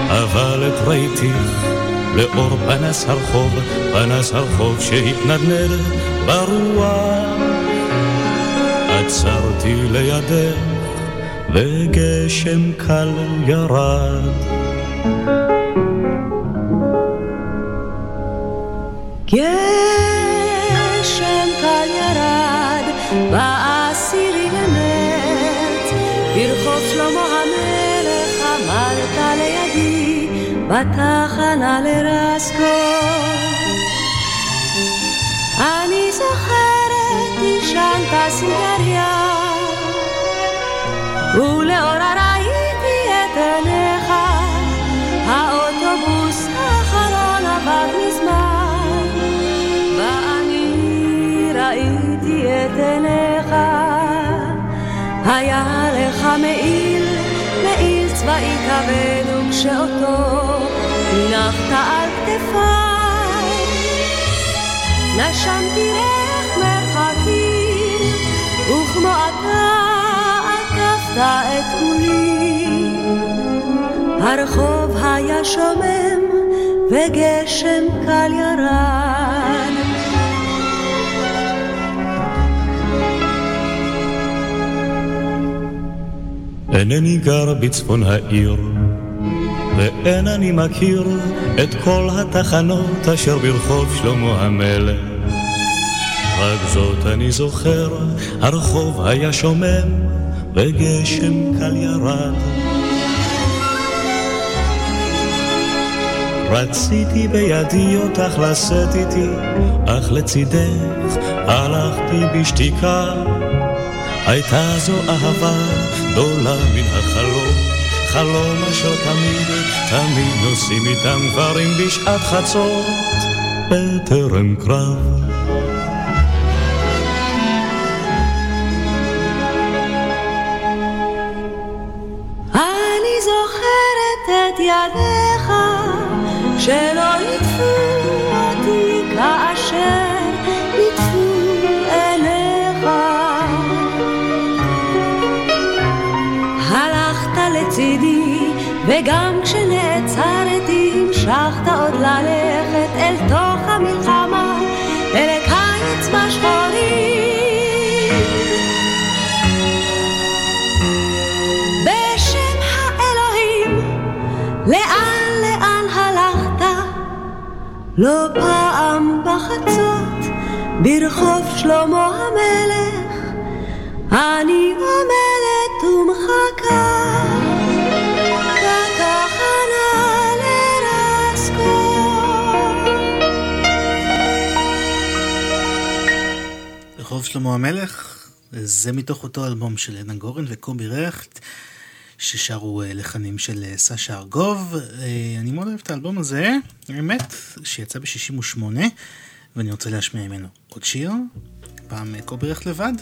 אבל את ראיתיך לאור פנס הרחוב, פנס הרחוב שהתנדנד ברוח. עצרתי לידך, וגשם קל ירד. התחנה לרסקו. אני זוכרת, עישנת סיגריה, ולאורה ראיתי את עיניך, האוטובוס האחרון עבר מזמן, ואני ראיתי את עיניך, היה לך מעיל, מעיל צבאי כבד וכשאותו הנחת על כתפיי. נשמתי ריח מרחקים, וכמו אתה עקפת את כולי. הרחוב היה שומם, וגשם קל ירד. אינני גר בצפון העיר, ואין אני מכיר את כל התחנות אשר ברחוב שלמה המלך. רק זאת אני זוכר, הרחוב היה שומם, וגשם קל ירד. רציתי בידי אותך לשאת איתי, אך לצידך הלכתי בשתיקה. הייתה זו אהבה גדולה מן החלום, חלום אשר תמיד, תמיד נוסעים איתם גברים בשעת חצות, בטרם קרב. אני זוכרת את ידיך שלא ליטפו אותי כאשר וגם כשנעצרתי המשכת עוד ללכת אל תוך המלחמה אל הקיץ בשחורים. בשם האלוהים, לאן לאן הלכת? לא פעם בחצות, ברחוב שלמה שלמה המלך, זה מתוך אותו אלבום של עדנה גורן וקובי רכט, ששרו אה, לחנים של אה, סשה ארגוב. אה, אני מאוד אוהב את האלבום הזה, האמת, שיצא ב-68, ואני רוצה להשמיע ממנו עוד שיר, פעם קובי רכט לבד,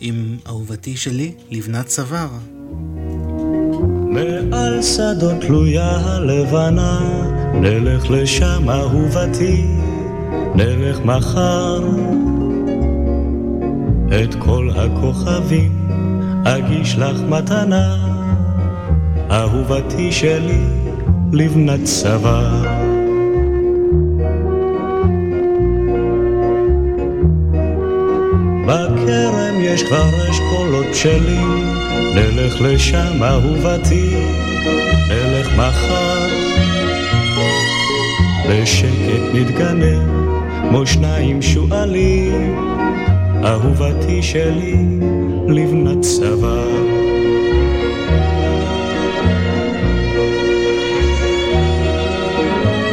עם אהובתי שלי, לבנת צוואר. מעל שדות תלויה הלבנה, נלך לשם אהובתי, נלך מחר. את כל הכוכבים אגיש לך מתנה, אהובתי שלי, לבנת צוואר. בכרם יש כבר אשכולות בשלים, נלך לשם אהובתי, נלך מחר. בשקט נתגנב, כמו שניים שועלים, אהובתי שלי, לבנת צוואר.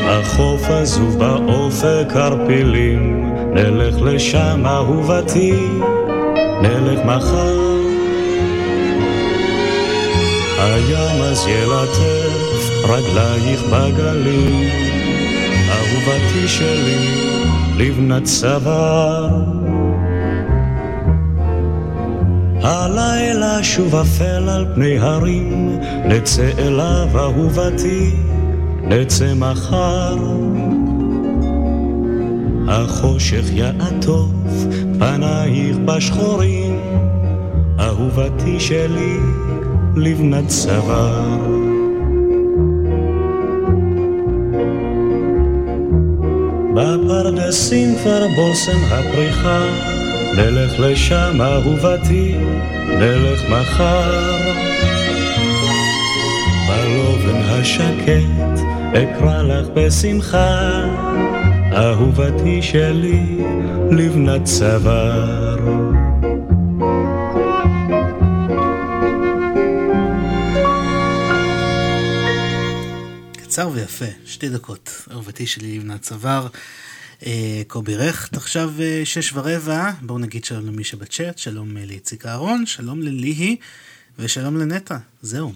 החוף עזוב באופק ערפילים, נלך לשם אהובתי, נלך מחר. הים אז ילטף רגלייך בגלים, אהובתי שלי, לבנת צוואר. הלילה שוב אפל על פני הרים, נצא אליו אהובתי, נצא מחר. החושך יעטוף פנייך בשחורים, אהובתי שלי, לבנת צוואר. בפרדסים כבר בושם הפריחה, נלך לשם אהובתי, נלך מחר. בלובן השקט אקרא לך בשמחה, אהובתי שלי, לבנת צוואר. קצר ויפה, שתי דקות. אהובתי שלי לבנת צוואר. אה, קובי רכט, עכשיו אה, שש ורבע, בואו נגיד שלום למי שבצ'אט, שלום אה, לאיציק אהרון, שלום לליהי ושלום לנטע, זהו,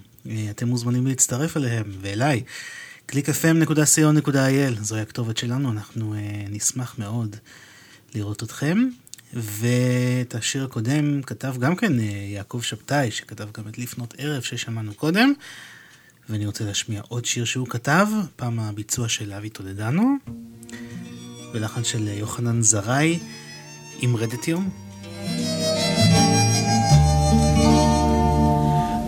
אתם מוזמנים להצטרף אליהם ואליי. www.clickfm.co.il זוהי הכתובת שלנו, אנחנו נשמח מאוד לראות אתכם. ואת השיר הקודם כתב גם כן יעקב שבתאי, שכתב גם את לפנות ערב ששמענו קודם. ואני רוצה להשמיע עוד שיר שהוא כתב, פעם הביצוע של אבי טולדנו, ולחן של יוחנן זרעי, עם רדת יום.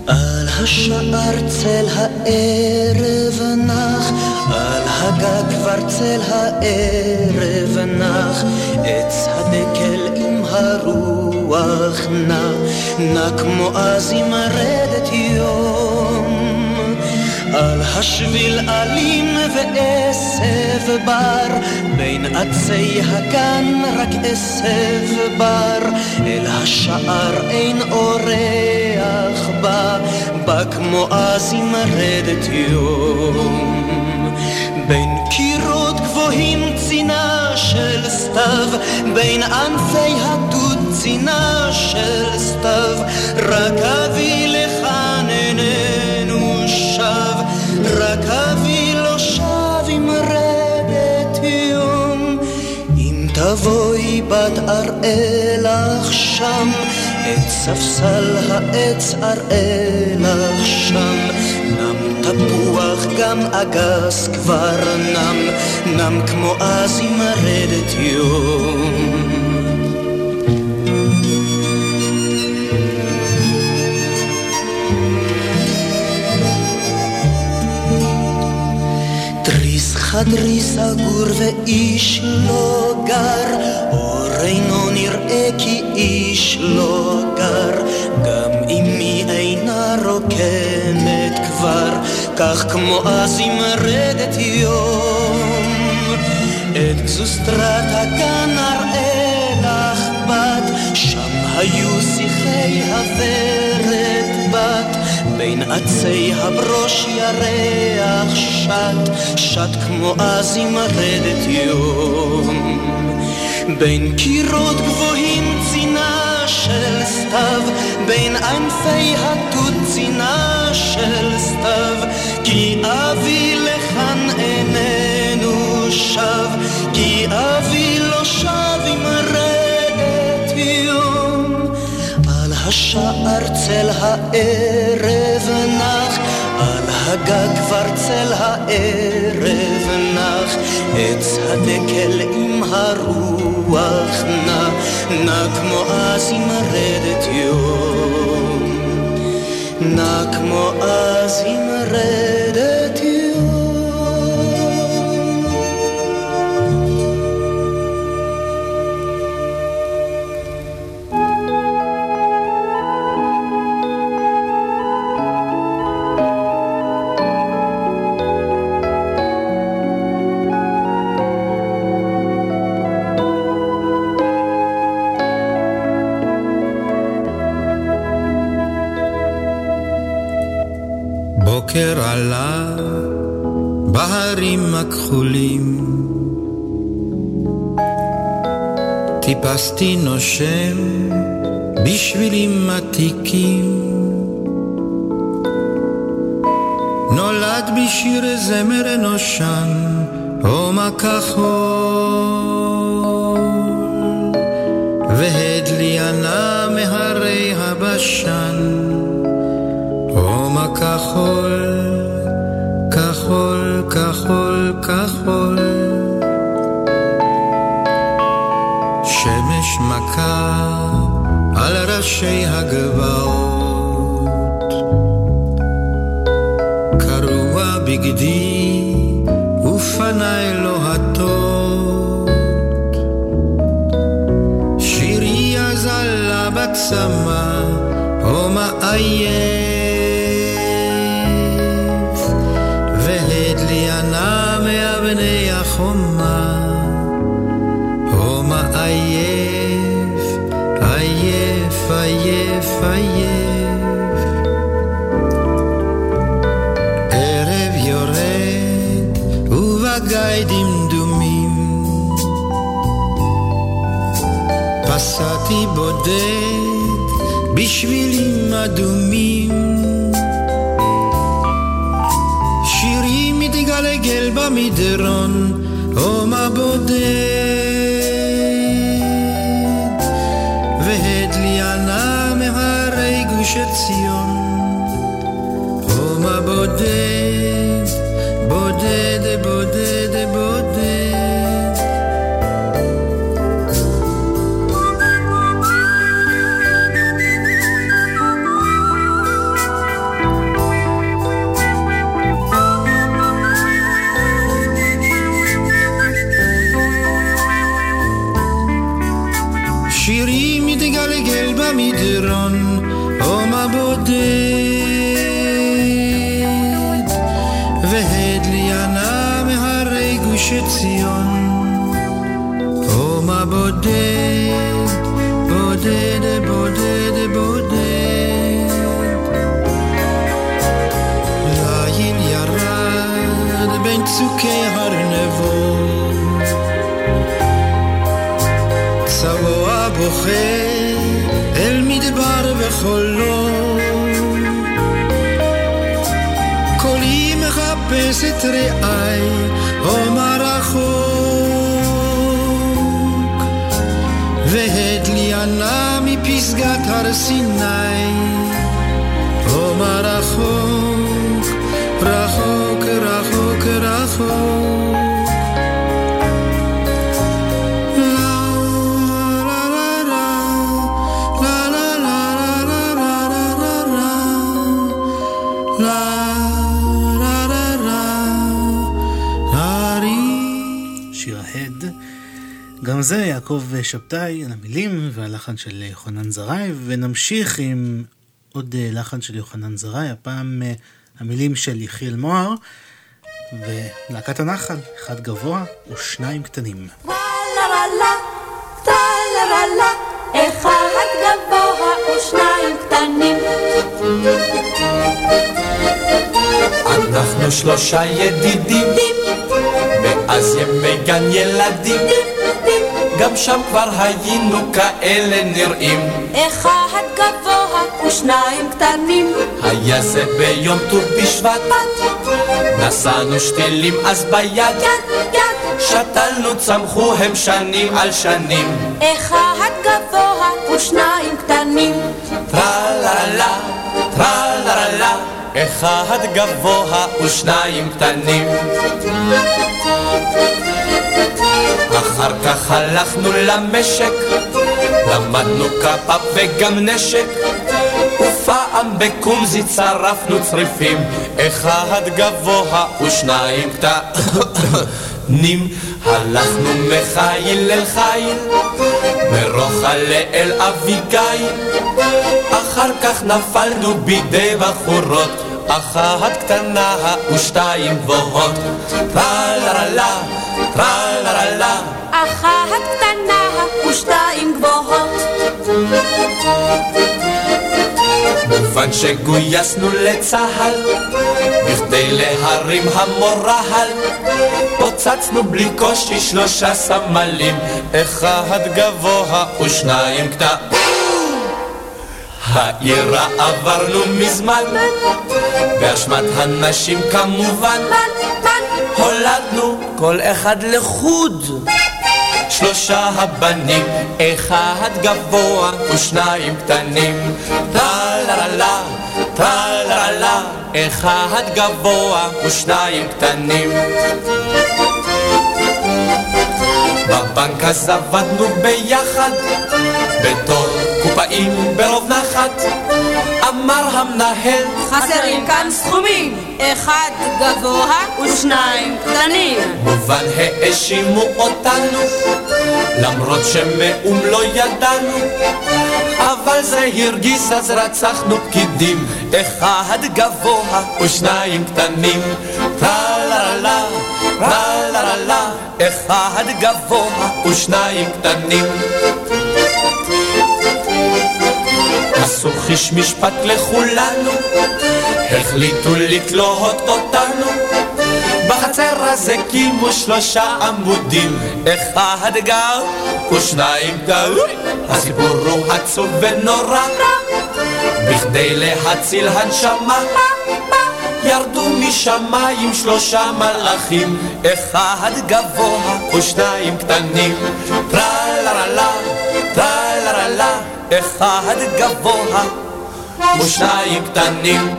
על השער צל הערב נח, על הגג כבר צל הערב נח, עץ הדקל עם הרוח נע, נע כמו אז עם רדת יום. על השביל אלים ועשב בר, בין עצי הגן רק עשב בר, אל השער אין אורח בא, בא כמו אז עם רדת יום. בין קירות גבוהים צינה של סתיו, בין ענפי הדוד צינה של סתיו, רק אביא בת אראה לך שם, את ספסל העץ אראה לך שם. נם תפוח גם אגס כבר נם, נם כמו אז רדת יום. חדרי סגור ואיש לא גר, אור אינו נראה כי איש לא גר, גם אמי אינה רוקמת כבר, כך כמו אז עם רדת יום. את גזוסטרת הגן אראה לך בת, שם היו שיחי הוורת בת, בין עצי הברוש ירח שט, שט כמו אז עם רדת יום. בין קירות גבוהים צינה של סתיו, בין ענפי התות צינה של סתיו, כי אבי לכאן איננו שב, כי אבי השער צל הערב נח, על הגג כבר צל הערב נח, עץ הדקל עם הרוח נע, נע כמו אז עם רדת יום. נע כמו אז עם רדת בוקר עלה בהרים הכחולים. טיפסתי נושם בשבילים עתיקים. נולד בשיר זמר אנושן הומה כחול. והדליינה מהרי הבשן הומה כחול, כחול, כחול, כחול. שמש מכה על ראשי הגבעות. קרוע בגדי ופניי לוהטות. שירי אזלה בצמא, הומה עייף. mi deron asri יעקב שבתאי על המילים והלחן של יוחנן זרעי, ונמשיך עם עוד אה, לחן של יוחנן זרעי, הפעם אה, המילים של יחיאל מוהר, ולהקת הנחל, אחד גבוה ושניים קטנים. טה-לה-לה-לה, טה-לה-לה-לה, אחד גבוה ושניים קטנים. אנחנו שלושה ידידים, מאז ימי גן ילדים, גם שם כבר היינו כאלה נראים. אחד גבוה ושניים קטנים. היה זה ביום ט"ו בשבט, נשאנו שתילים אז ביד, שתלנו צמחו הם שנים על שנים. אחד גבוה ושניים קטנים. טרללה, טרללה, אחד גבוה ושניים קטנים. אחר כך הלכנו למשק, למדנו קפה וגם נשק, ופעם בקומזי צרפנו צריפים, אחד גבוה ושניים קטנים. הלכנו מחיל אל חיל, מרוחלה אל אביגיל, אחר כך נפלנו בידי בחורות, אחת קטנה ושתיים גבוהות. טרללה, טרללה, אחת קטנה ושתיים גבוהות. מובן שגויסנו לצה"ל, בכדי להרים המורל, פוצצנו בלי קושי שלושה סמלים, אחד גבוה ושניים קטנים. העירה עברנו מזמן, באשמת הנשים כמובן, הולדנו כל אחד לחוד. שלושה הבנים, אחד גבוה ושניים קטנים. טרללה, טרללה, אחד גבוה ושניים קטנים. בבנק אז עבדנו ביחד, בתור קופאים ברוב נחת. אמר המנהל, חסרים כאן סכומים, אחד גבוה ושניים קטנים. מובן האשימו אותנו, למרות שמאום לא ידענו. אבל זה הרגיס אז רצחנו פקידים, אחד גבוה ושניים קטנים. טרללה, טרללה, אחד גבוה ושניים קטנים. עשו חיש משפט לכולנו, החליטו לתלות אותנו. בחצר הזה קימו שלושה עמודים, אחד גר ושניים גר. הסיפור הוא עצוב ונורא, בכדי להציל הנשמה. ירדו משמיים שלושה מלאכים, אחד גבוה ושניים קטנים. טרללה, טרללה, אחד גבוה ושניים קטנים.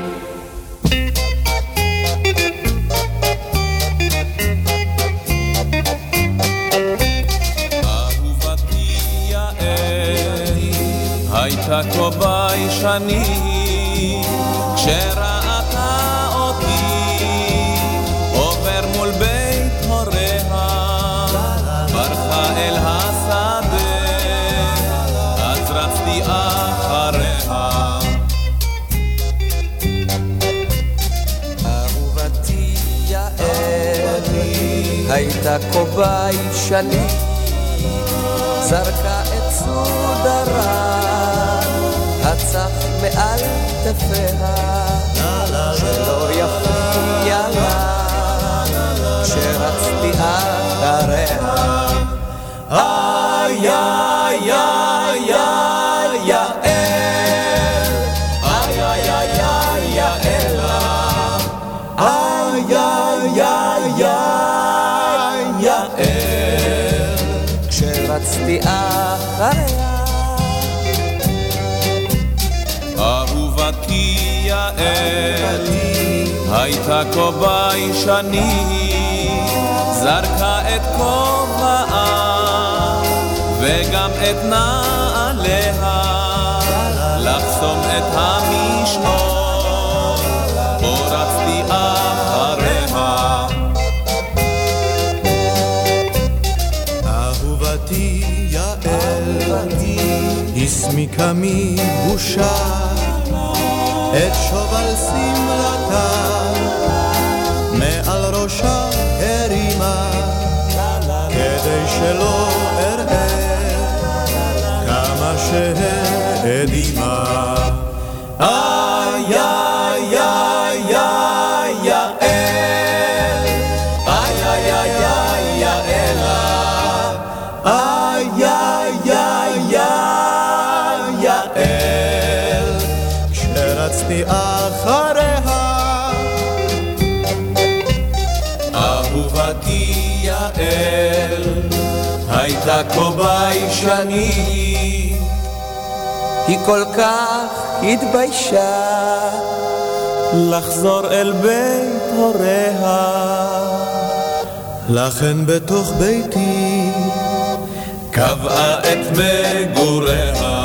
הייתה כה ביישנית, כשרק... כה ביישנית זרקה את סודרה הצח מעל כתפיה שלא יפתיע לה כשרצתי אחריה איי איי איי אחריה. אהובתי יעל הייתה כה ביישנית זרקה את כובעה וגם את נעליה לחסום את המשעול הסמיקה מבושה את שובל שמלתה, מעל ראשה הרימה, כדי שלא אראה כמה שהאדימה. כה ביישנית היא כל כך התביישה לחזור אל בית הוריה. לכן בתוך ביתי קבעה את מגוריה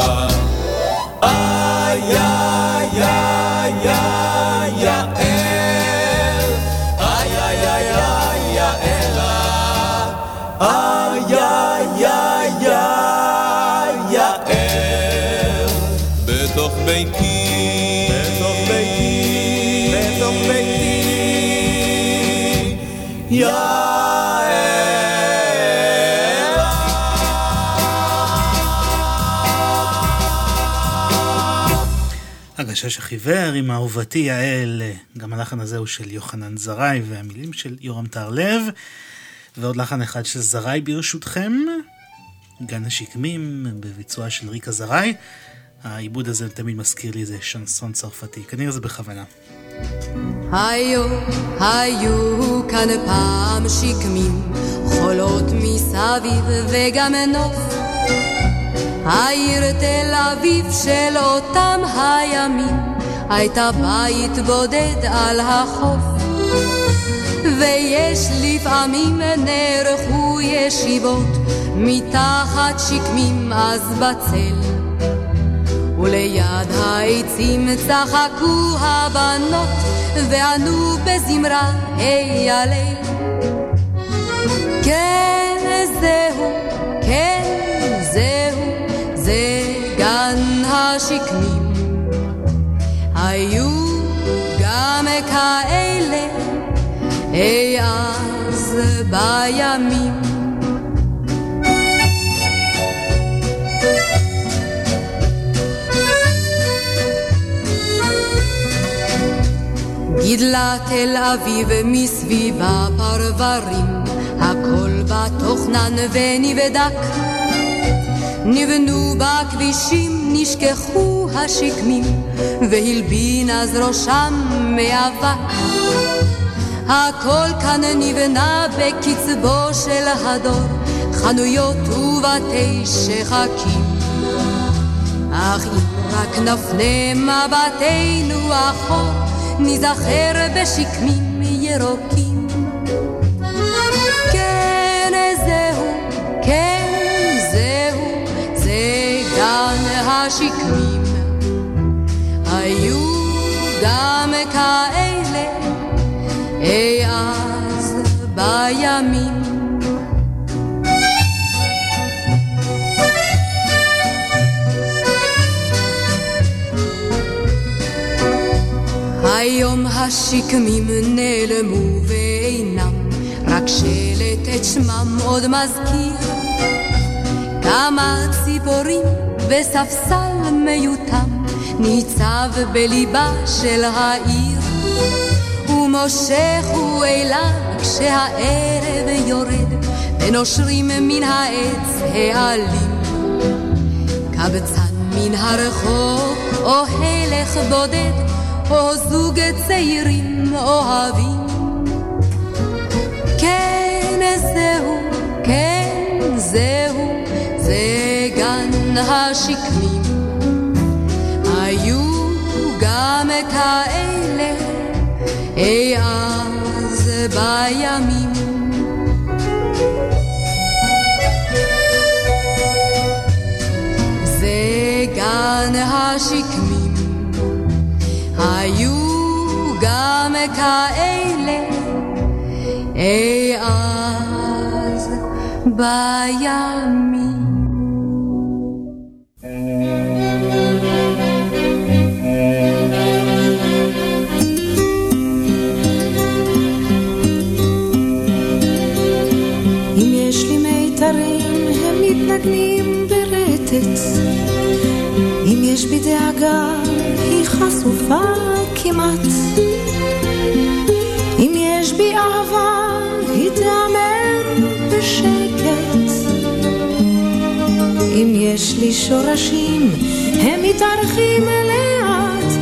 הגשש החיוור עם אהובתי יעל, גם הלחן הזה הוא של יוחנן זרעי והמילים של יורם טהרלב ועוד לחן אחד של זרעי ברשותכם, גן השקמים בביצועה של ריקה זרעי. העיבוד הזה תמיד מזכיר לי איזה שנסון צרפתי, כנראה זה בכוונה. היו, היו כאן פעם שקמים, חולות מסביב וגם נוף. העיר תל אביב של אותם הימים, הייתה בית בודד על החוף. ויש לפעמים נערכו ישיבות, מתחת שקמים אז בצל. וליד העצים צחקו הבנות, וענו בזמרה, היי הלל. כן, זהו, כן, גן השקמים. היו גם כאלה אי אז בימים. גידלה תל אביב מסביבה פרברים, הכל בתוכנן ונבדק. נבנו בכבישים, נשכחו השקמים, והלבין אז ראשם מאבק. הכל כאן נבנה בקצבו של הדור, חנויות ובתי שחקים. אך אם רק נפנה מבטנו אחור, ניזכר בשקמים ירוקים. השקמים היו גם כאלה אי אז בימים היום השקמים נעלמו ואינם, רק שלט את שמם עוד מזכיר. כמה ציפורים וספסל מיותם ניצב בליבה של העיר. ומושך הוא אליו כשהערב יורד, ונושרים מן העץ העלים. קבצן מן הרחוב או הלך בודד או זוג צעירים אוהבים. כן, זהו, כן, גן השקמים. היו גם כאלה אי אז בימים. זה גן השקמים. היו גם כאלה אי אז בימים. יש בי דאגה, היא חשופה כמעט. אם יש בי אהבה, היא תיאמר בשקט. אם יש לי שורשים, הם מתארחים לאט.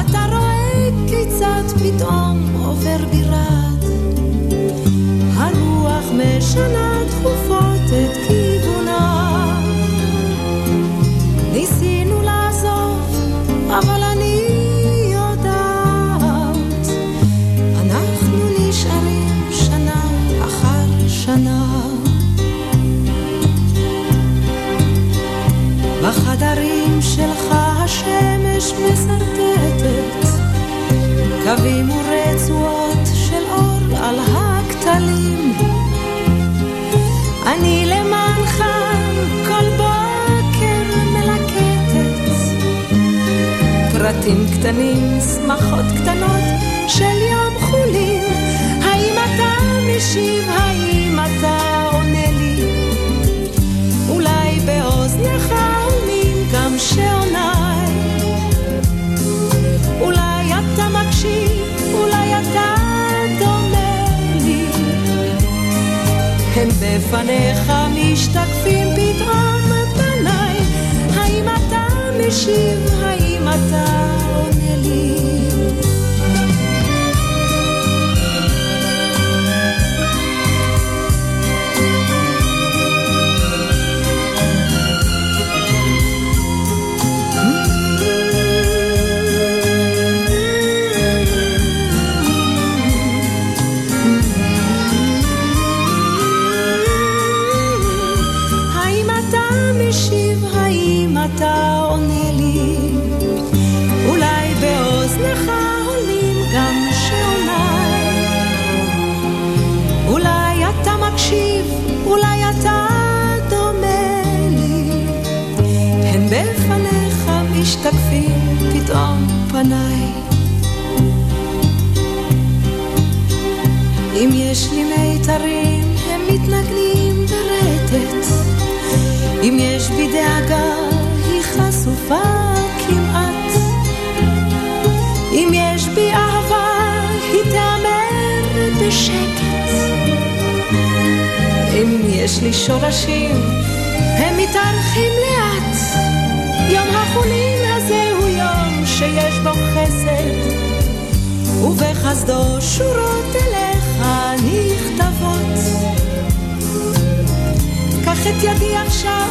אתה רואה כיצד פתאום עובר בירת. הרוח משנה תכופות את כיוונה. בחדרים שלך השמש מסרטטת קווים ורצועות של אור על הכתלים. אני למענך כל בוקר מלקטת פרטים קטנים, שמחות קטנות של יום שעוניי. אולי אתה מקשיב, אולי אתה דומה לי. הם בפניך משתקפים פתאום פניי. האם אתה משיב? האם אתה עונה לי? משתקפים פתאום פניי. אם יש לי מיתרים, הם מתנגנים ברטט. אם יש בי דאגה, היא חשופה כמעט. אם יש בי אהבה, היא תיאמר בשקט. אם יש לי שורשים, הם מתארחים לאט. יום יום שיש בו חסד, ובחסדו שורות אליך נכתבות. קח את ידי עכשיו,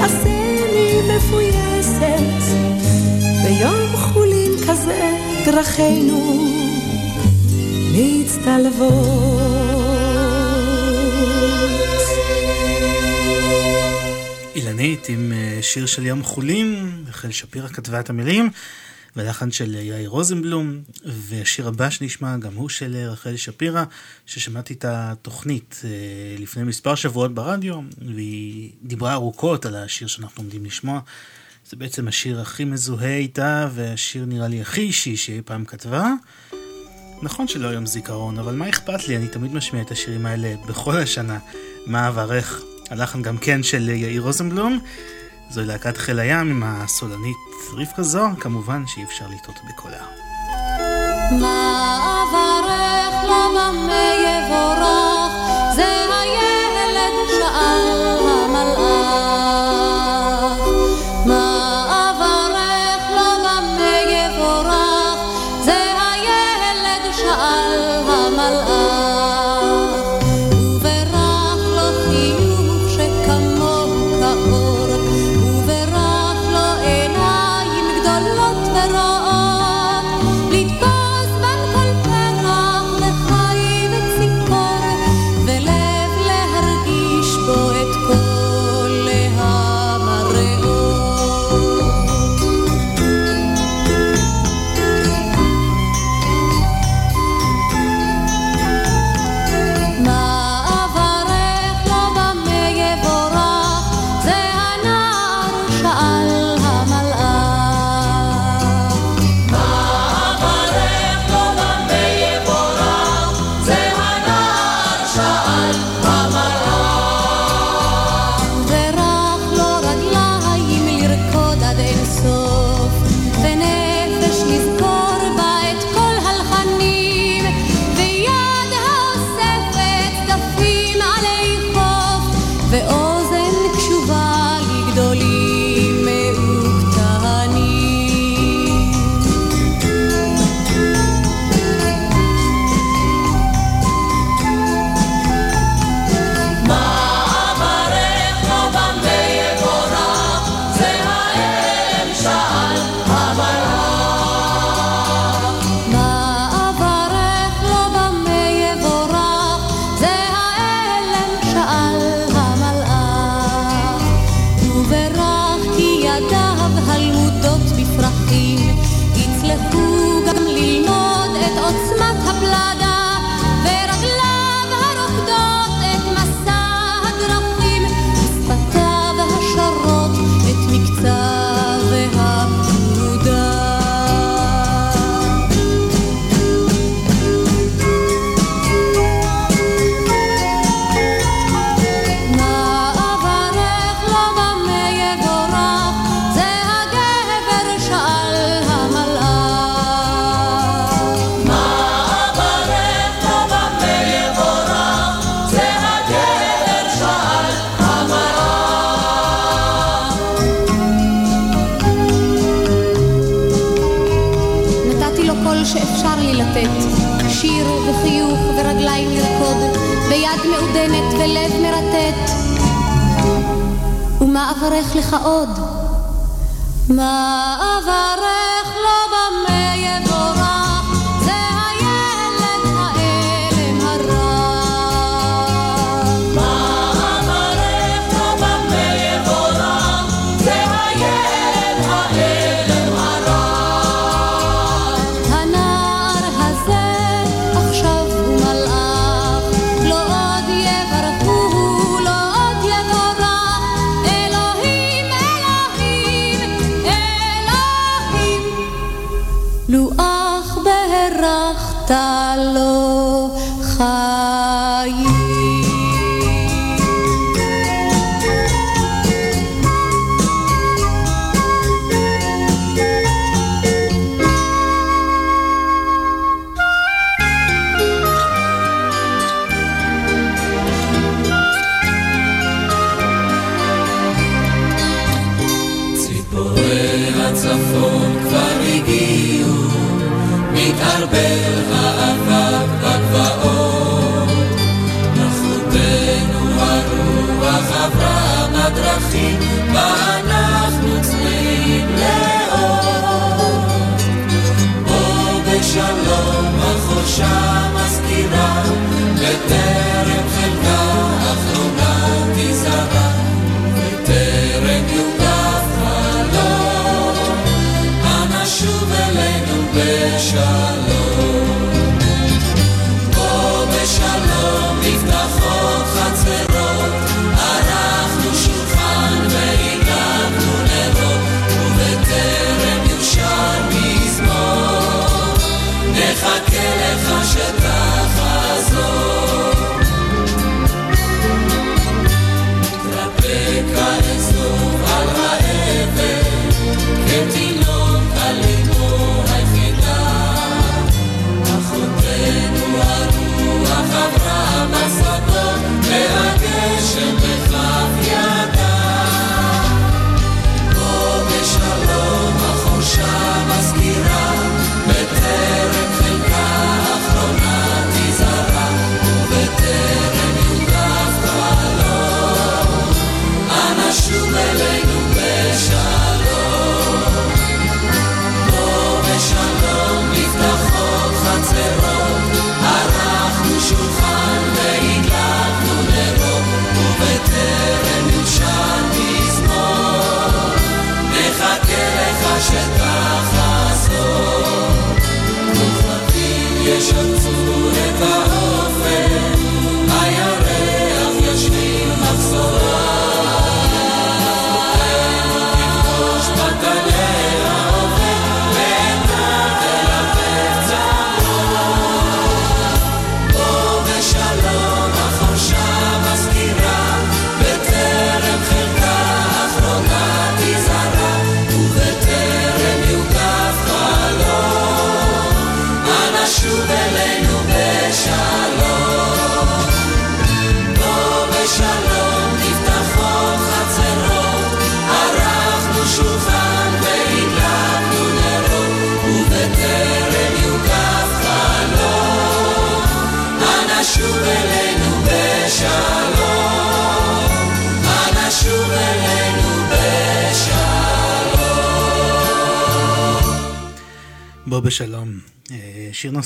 עשני מפויסת, ביום חולין כזה דרכינו להצטלבות. אילנית עם אה, שיר של יום חולין, רחל שפירא כתבה את המילים. ולחן של יאיר רוזנבלום, והשיר הבא שנשמע גם הוא של רחל שפירא, ששמעתי את התוכנית אה, לפני מספר שבועות ברדיו, והיא דיברה ארוכות על השיר שאנחנו עומדים לשמוע. זה בעצם השיר הכי מזוהה איתה, והשיר נראה לי הכי אישי שאי פעם כתבה. נכון שלא יום זיכרון, אבל מה אכפת לי? אני תמיד משמיע את השירים האלה בכל השנה. מה אברך? הלחן גם כן של יאיר רוזנבלום. זוהי להקת חיל הים עם הסולנית רבקה זוהר, כמובן שאי אפשר לטעות בקולה. מה אברך למה מי יבורך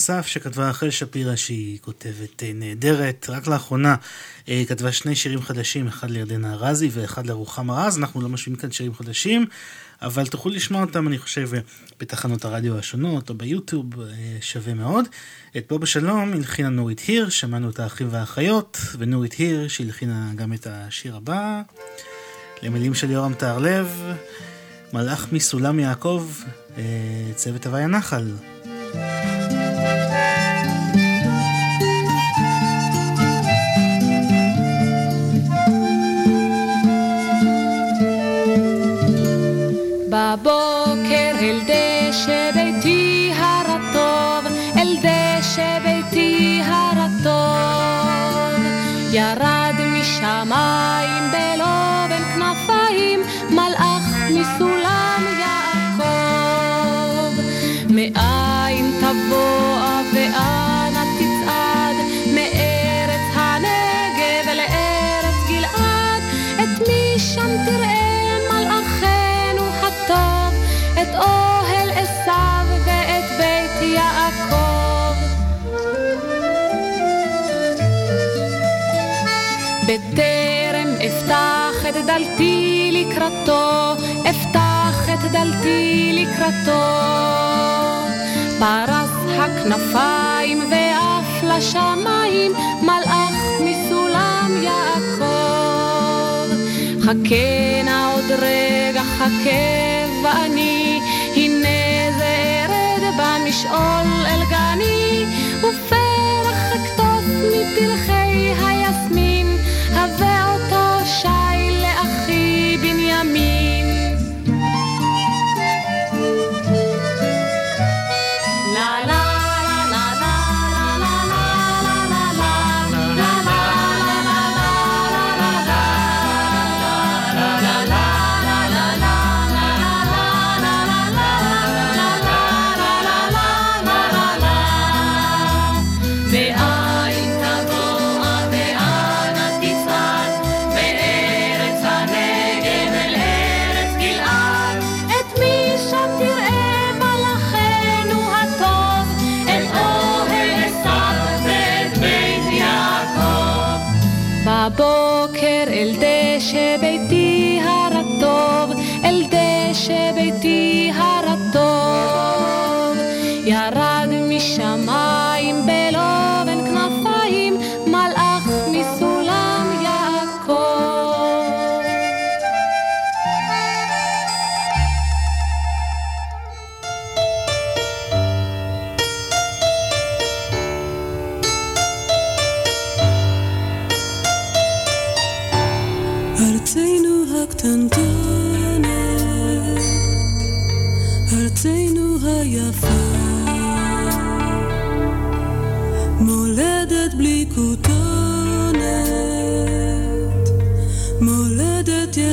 נוסף שכתבה רחל שפירא שהיא כותבת אה, נהדרת, רק לאחרונה אה, כתבה שני שירים חדשים, אחד לירדנה ארזי ואחד לרוחמה רז, אנחנו לא משווים כאן שירים חדשים, אבל תוכלו לשמוע אותם אני חושב בתחנות הרדיו השונות או ביוטיוב, שווה מאוד. את בוא בשלום הלחינה נורית היר, שמענו את האחים והאחיות, ונורית היר שהלחינה גם את השיר הבא, למילים של יורם טהרלב, מלאך מסולם יעקב, צוות הוואי הנחל. בבוקר לקראתו. פרס הכנפיים ואף לשמיים, מלאך מסולם יעקב. חכה נא עוד רגע, חכה ואני, הנה זה ארד במשעול אל גני, ופרח אקטוף מפרחי היסמין, הבא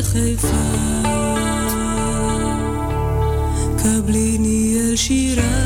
יחיפה, קבליני אל שירייך,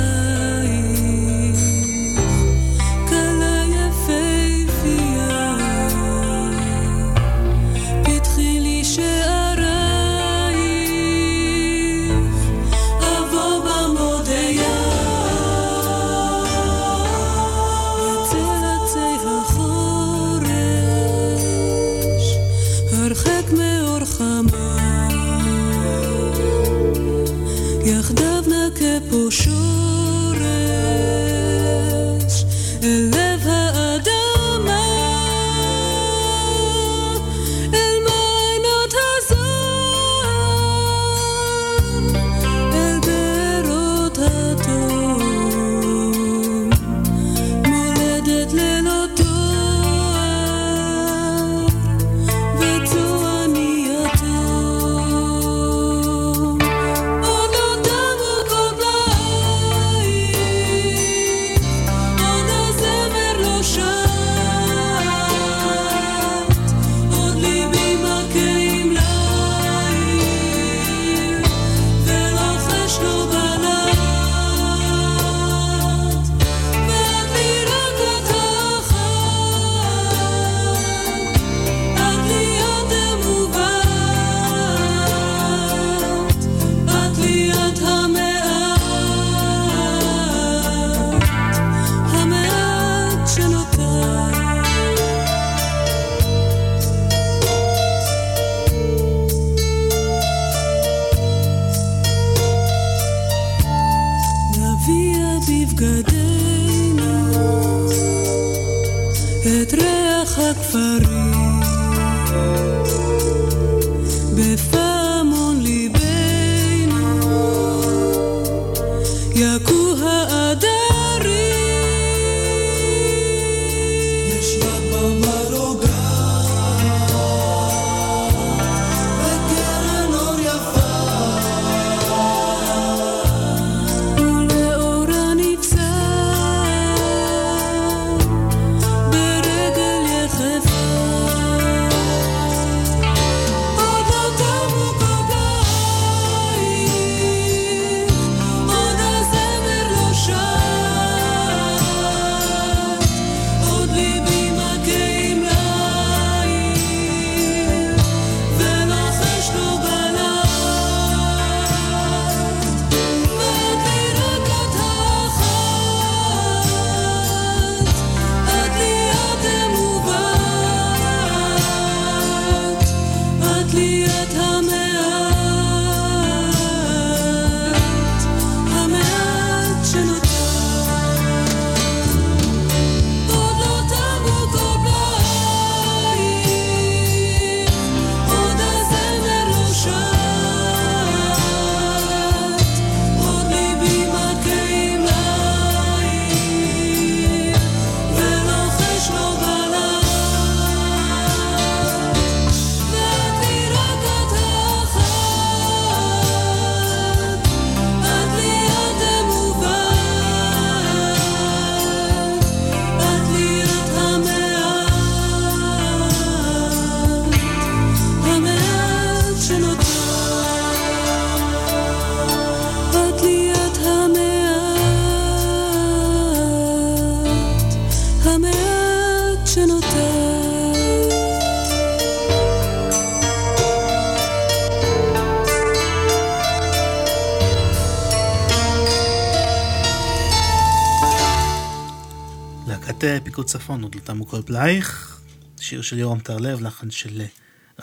תמו כל פלאייך, שיר של יורם טהרלב, לחן של אה,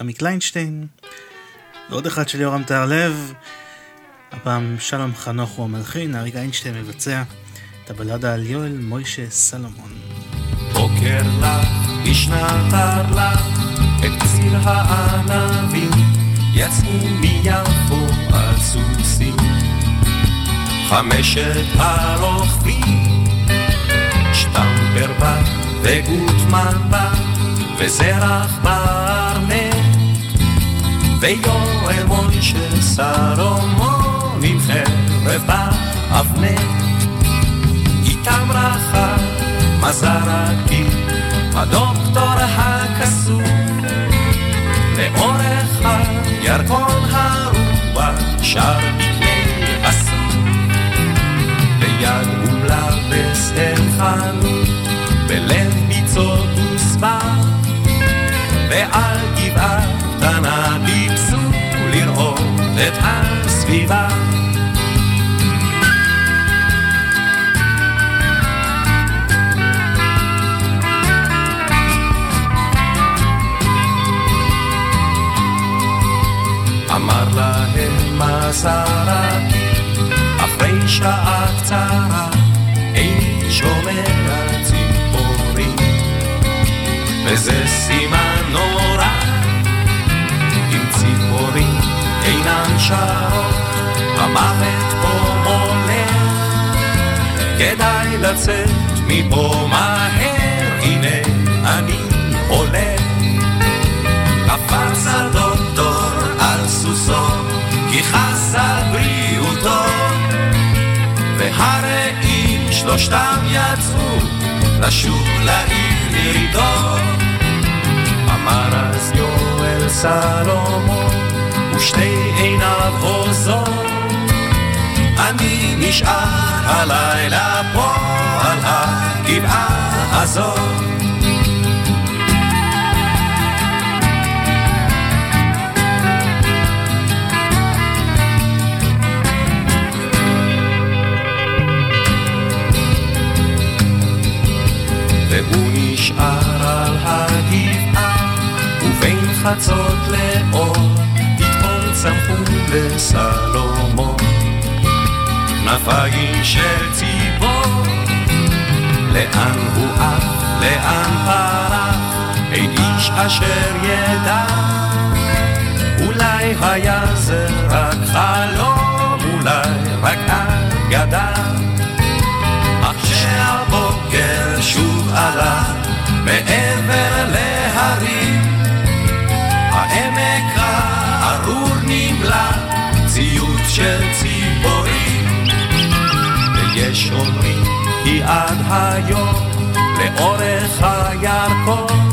רמי קליינשטיין, ועוד אחד של יורם טהרלב, הפעם שלום חנוך הוא המלחין, אריק איינשטיין מבצע את הבלדה על יואל מוישה סלומון. בוקר לך, בשנת לך, את ציר הענבים, יצאו מיפו על סוסים. חמשת הרוכבים, שטמפר בה וגוטמן בה, וזרח בארנט, ויואל מוישה סלומון עם חרב באבנט. איתם רחה מזרקי, הדוקטור הכסוף, לאורך הירקון הרוח שר מקנה אסור, ביד ומלבס אל חנות, בלב ביצות וסבר, ועל גבעה קטנה טיפסו לראות את הסביבה. אמר להם הזרקי, אחרי שעה קצרה, וזה סימן נורא, אם ציפורים אינן שרות, המוות פה מולך. כדאי לצאת מפה מהר, הנה אני הולך. קפץ הדוקטור על סוסו, כי חס על בריאותו. והרעים שלושתם יצאו לשוב לעיר ירידו. אמר אז יואל סלומון, ושתי עיניו הוזות. אני נשאר הלילה פה על הגבעה הזאת. והוא נשאר על הגבעה, ובין חצות לאור, פתאום צמחו לסלומון. כנפיים של ציפור, לאן הוא עף, לאן פרח, אין איש אשר ידע. אולי היה זה רק חלום, אולי רק אגדה. כשהבוקר שוב עלה מעבר להרים, העמק הארור נמלא ציוץ של ציפורים. ויש אומרים כי עד היום לאורך הירקון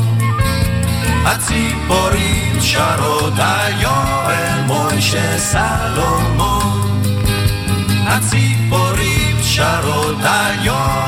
הציפורים שרות היואל מוישה סלומון הציפורים שרות היואל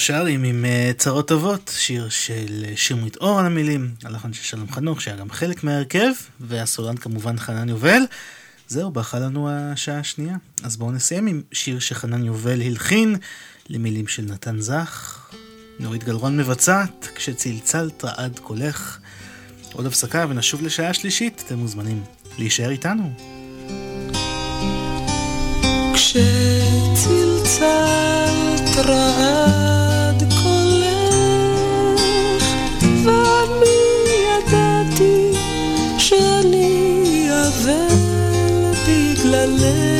שרים עם אה, צרות טובות, שיר של אה, שמרית אור על המילים, הלחן של שלום חנוך שהיה גם חלק מההרכב, והסולן כמובן חנן יובל. זהו, ברכה לנו השעה השנייה. אז בואו נסיים עם שיר שחנן יובל הלחין למילים של נתן זך. נורית גלרון מבצעת, כשצלצלת עד קולך. עוד הפסקה ונשוב לשעה השלישית, אתם מוזמנים להישאר איתנו. כשצלצלת רעד לבד מידעתי שאני אבל בגללך.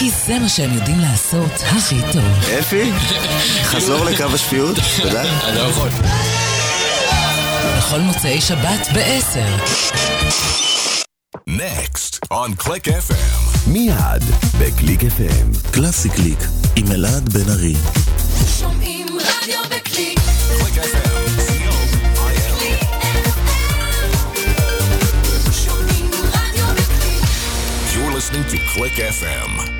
כי זה מה שהם יודעים לעשות הכי טוב. אפי, חזור לקו השפיות, תודה. אני לא יכול. בכל מוצאי שבת ב-10. Next on Click FM. מיד בקליק FM. קלאסי קליק עם אלעד בן ארי. שומעים רדיו בקליק. Click FM. listening to Click FM.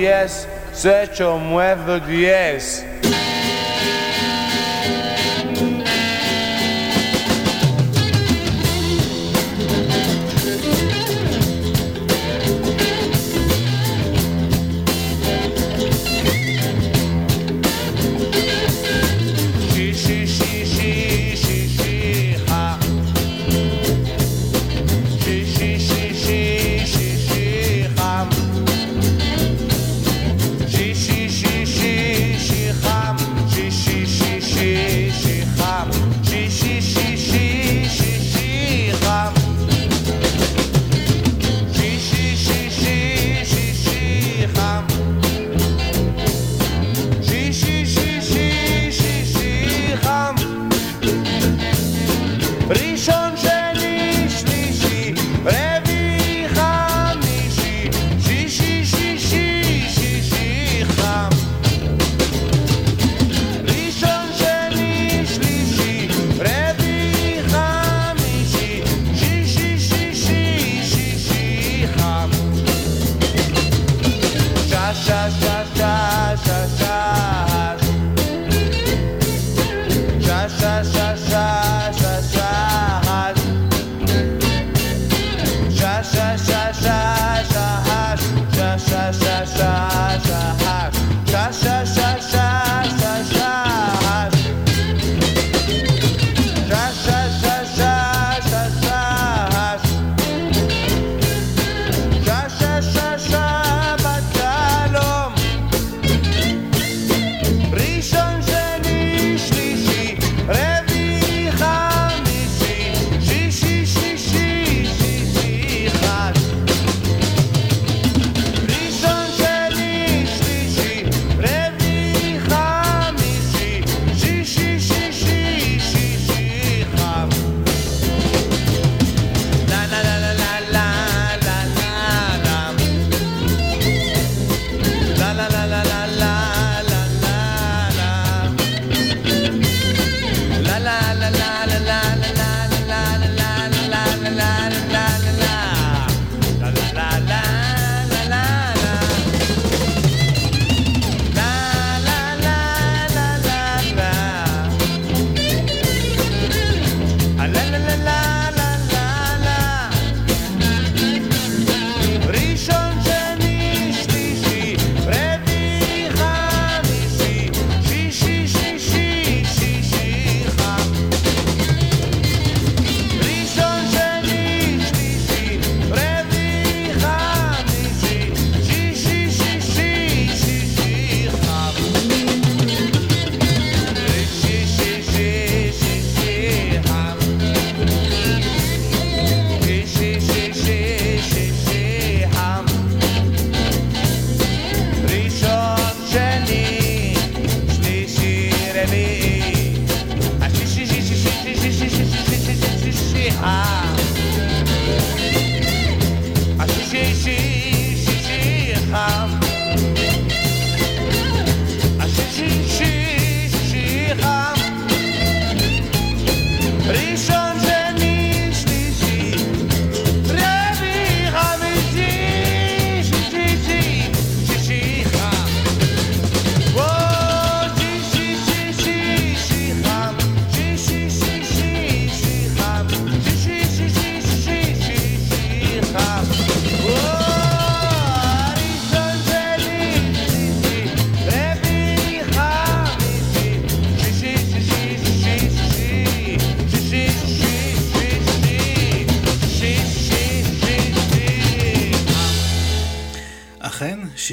10, 7, 9, 10.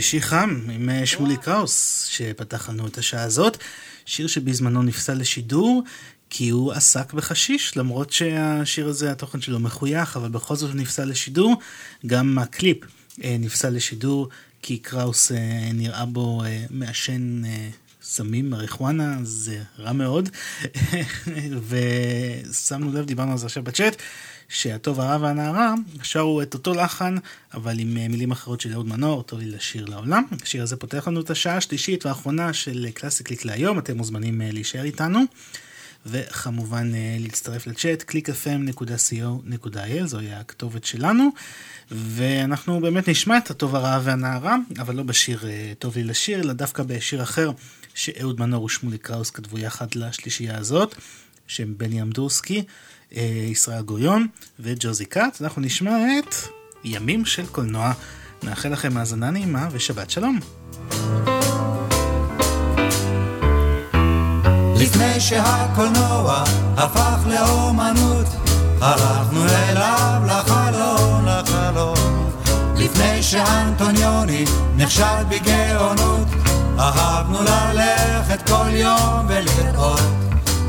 שישי חם עם אה, שמולי קראוס, שפתח לנו את השעה הזאת. שיר שבזמנו נפסל לשידור, כי הוא עסק בחשיש, למרות שהשיר הזה, התוכן שלו מחוייך, אבל בכל זאת הוא נפסל לשידור. גם הקליפ אה, נפסל לשידור, כי קראוס אה, נראה בו מעשן סמים, מריחואנה, זה רע מאוד. *laughs* ושמנו לב, דיברנו על זה עכשיו בצ'אט. שהטוב הרע והנערה שרו את אותו לחן, אבל עם אה, מילים אחרות של אהוד מנור, טוב לי לשיר לעולם. השיר הזה פותח לנו את השעה השלישית והאחרונה של קלאסי קליק להיום, אתם מוזמנים אה, להישאר איתנו. וכמובן אה, להצטרף לצ'אט, clickfm.co.il, זוהי הכתובת שלנו. ואנחנו באמת נשמע את הטוב הרע והנערה, אבל לא בשיר אה, טוב לי לשיר, אלא דווקא בשיר אחר שאהוד מנור ושמולי קראוס כתבו יחד לשלישייה הזאת, שהם בני אמדורסקי, אה, ישראל גוריון וג'וזי כץ. אנחנו נשמע את ימים של קולנוע. נאחל לכם האזנה נעימה ושבת שלום. לפני שהקולנוע הפך לאומנות, הלכנו אליו לחלום, לחלום. לפני שאנטוניוני נכשל בגאונות, אהבנו ללכת כל יום ולראות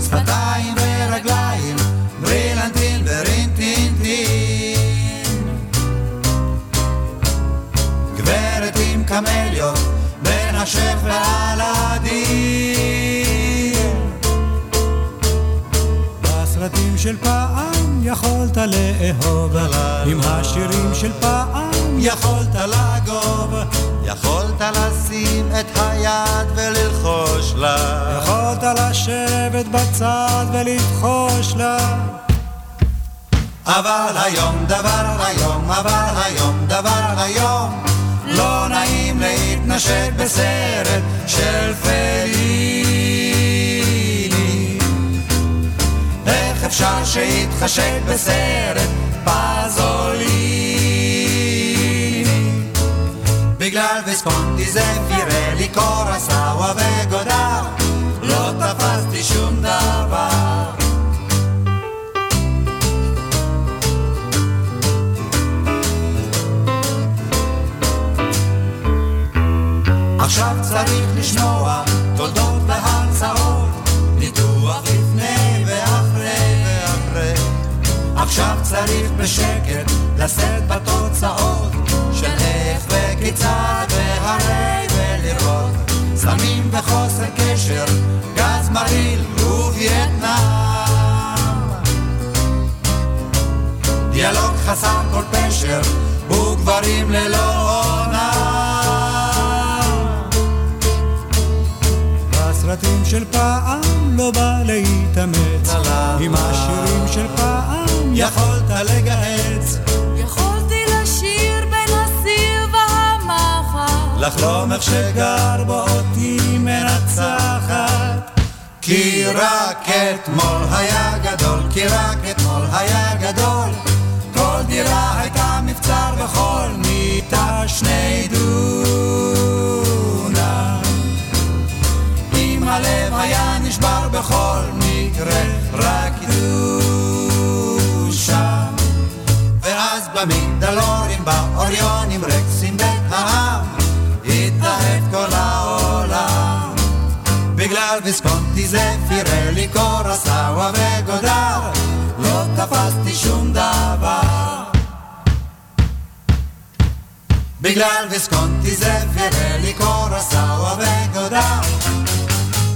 שפתיים לאהוב, עם השירים של פעם יכולת לגוב, יכולת לשים את היד וללחוש לה. יכולת לשבת בצד ולבחוש לה. אבל היום דבר היום, אבל היום דבר היום, לא נעים להתנשק בסרט של פליני. אפשר שיתחשק בסרט פזוליני? בגלל ויסקונטי זה פירלי קורסאווה וגודר, לא תפסתי שום דבר. עכשיו צריך לשמוע עכשיו צריך בשקט לשאת בתוצאות של איך וכיצד והרי ולראות סמים וחוסר קשר, גז מרעיל ווייטנאם. דיאלוג חסר כל פשר וגברים ללא עונה. בסרטים של פעם לא בא להתאמץ, עם השירים של פעם יכולת לגהץ, יכולתי לשיר בין הסיר והמחר. לחלום איך שגר בו אותי מנצחת. כי רק אתמול היה גדול, כי רק אתמול היה גדול. כל דירה הייתה מבצר וכל מיטה שני דונם. אם הלב היה נשבר בכל מקרה, רק קדושה. במגדלורים, באוריונים, רקסים בית העם, התאהב כל העולם. בגלל ויסקונטי זה פירלי קורסאווה וגודר, לא תפסתי שום דבר. בגלל ויסקונטי זה פירלי קורסאווה וגודר,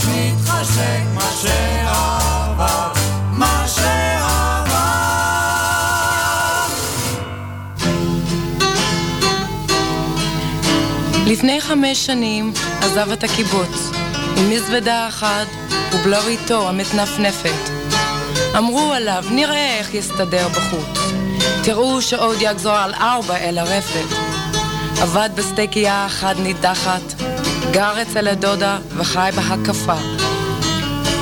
מתחשק מה שעבר. לפני חמש שנים עזב את הקיבוץ, עם מזוודה אחת ובלריתו המתנפנפת. אמרו עליו, נראה איך יסתדר בחוץ. תראו שעוד יגזור על ארבע אל הרפת. עבד בסטייקייה אחת נידחת, גר אצל הדודה וחי בהקפה.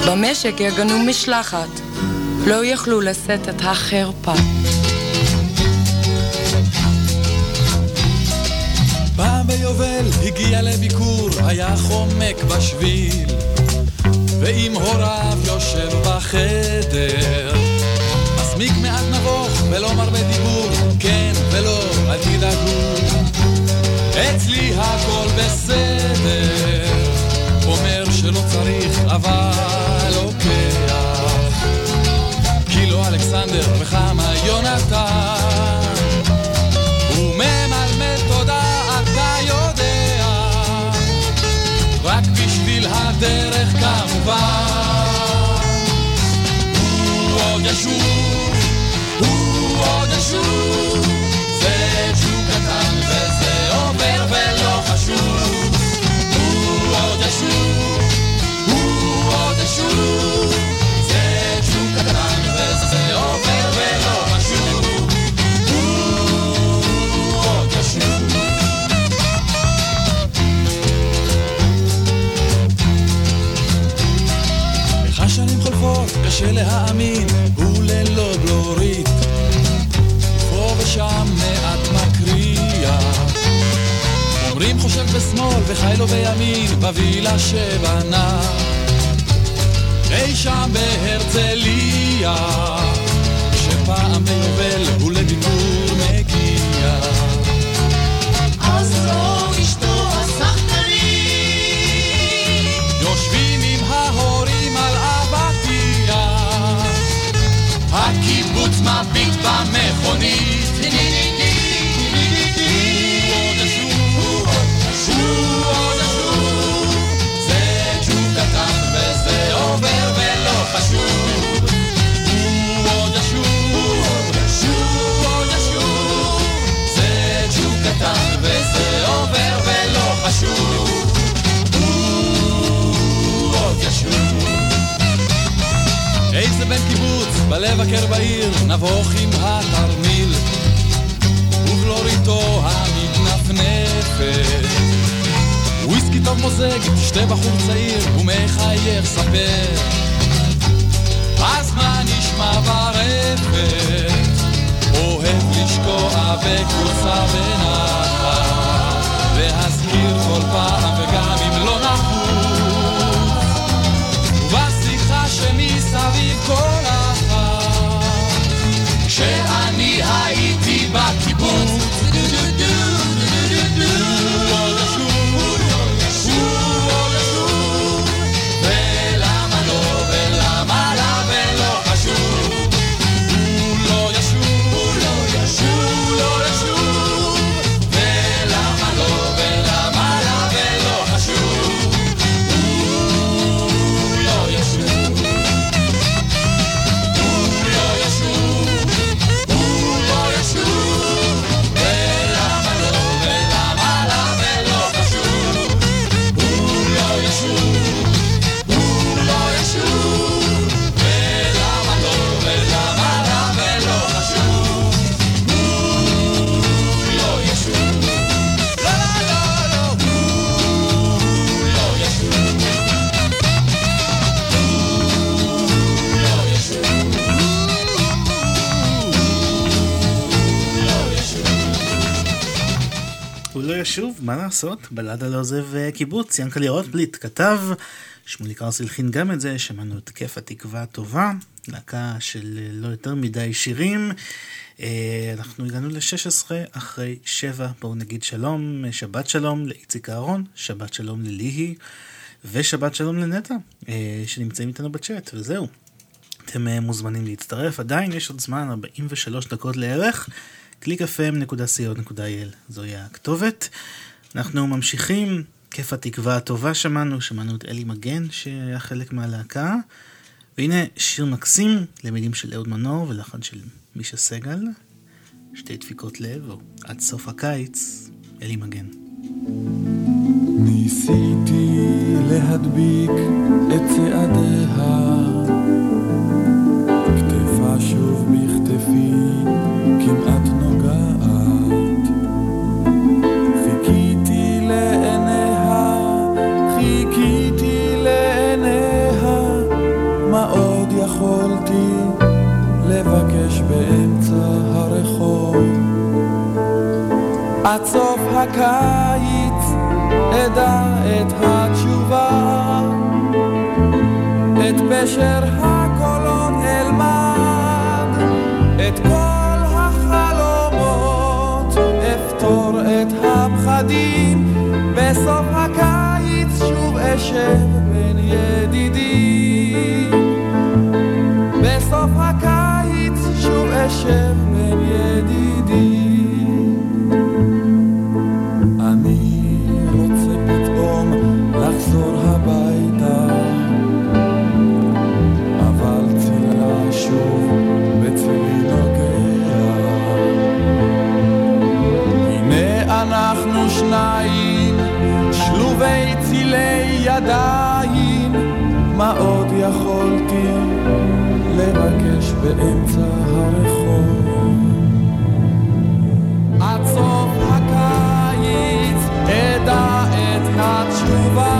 במשק יגנו משלחת, לא יכלו לשאת את החרפה. ביובל הגיע לביקור, היה חומק בשביל, ועם הוריו יושב בחדר. מסמיק מעט נבוך ולא מרבה דיבור, כן ולא, אל תדאגו. אצלי הכל בסדר, אומר שלא צריך אבל לוקח. כי לא אלכסנדר וכמה יונתן, חולפות, קשה להאמין, הוא ללא בלורית. פה ושם מעט מקריאה. אומרים חושב בשמאל וחי לו בימין, בווילה שבנה. אי שם בהרצליה, שפעם ביובל הקיבוץ מביט במכונית. איזה בן קיבוץ, בלב הקר בעיר, נבוך עם התרמיל, ובלוריתו המתנפנפת. וויסקי טוב מוזג, תשתה בחור צעיר, ומחייך ספר. אז מה נשמע ברפת? אוהב לשקוע בכורסה בנחת, להזכיר כל פעם וגם מה לעשות? בלדה לא עוזב אה, קיבוץ, ינקלה רוטבליט כתב, שמולי קרס הלחין גם את זה, שמענו את כיף התקווה הטובה, להקה של אה, לא יותר מדי שירים. אה, אנחנו הגענו ל-16 אחרי 7, בואו נגיד שלום, שבת שלום לאיציק אהרון, שבת שלום לליהי, ושבת שלום לנטע, שנמצאים איתנו בצ'אט, וזהו. אתם מוזמנים להצטרף, עדיין יש עוד זמן, 43 דקות לערך. www.clickfm.co.il זוהי הכתובת. אנחנו ממשיכים, כיף התקווה הטובה שמענו, שמענו את אלי מגן שהיה חלק מהלהקה, והנה שיר מקסים למילים של אהוד מנור ולחן של מישה סגל, שתי דפיקות לב, או עד סוף הקיץ, אלי מגן. ניסיתי להדביק את צעדיה. עד סוף הקיץ אדע את התשובה, את פשר הקולון אלמד, את כל החלומות אפתור את הפחדים, בסוף הקיץ שוב אשב בין ידידי בסוף הקיץ שוב אשב בין ידידי ידיים, מה עוד יכולתי לבקש באמצע הרחוב? עד סוף הקיץ אדע את התשובה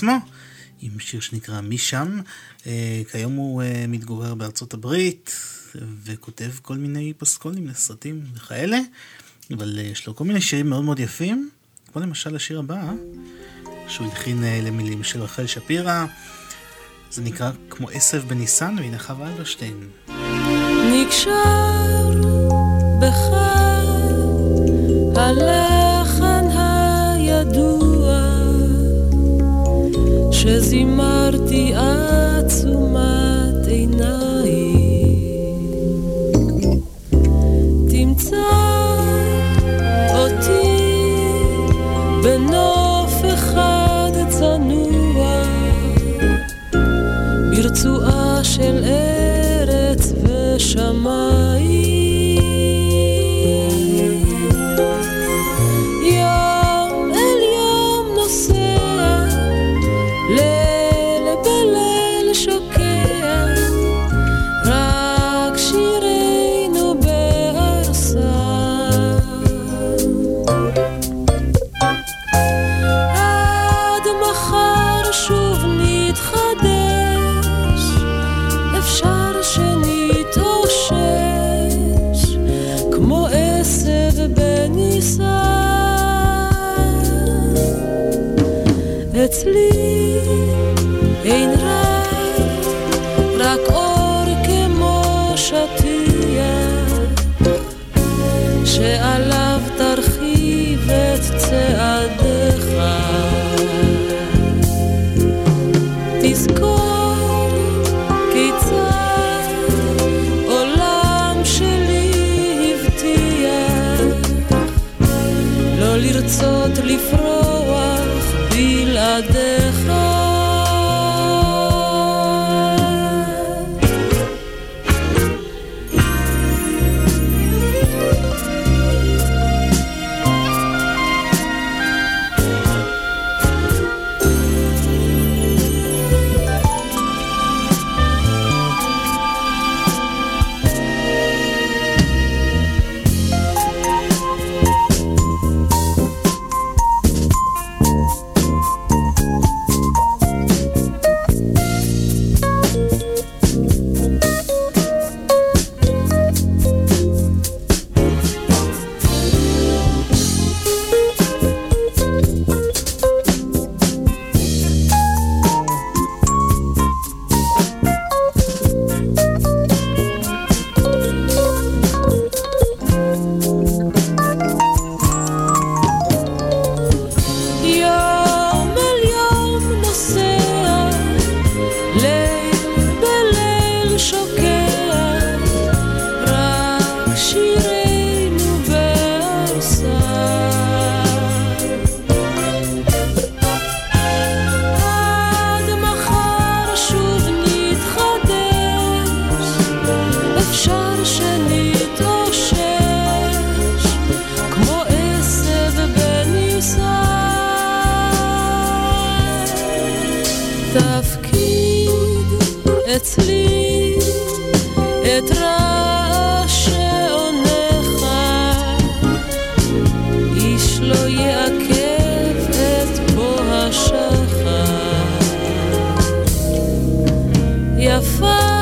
עצמו, עם שיר שנקרא משם. אה, כיום הוא אה, מתגורר בארצות הברית וכותב כל מיני פסקולים לסרטים וכאלה, אבל אה, יש לו כל מיני שירים מאוד מאוד יפים, כמו למשל השיר הבא, שהוא הלחין אה, למילים של רחל שפירא. זה נקרא כמו עשב בניסן, והנה חווה אלברשטיין. נקשר בך הלחן שזימרתי עצומת עיניים יפה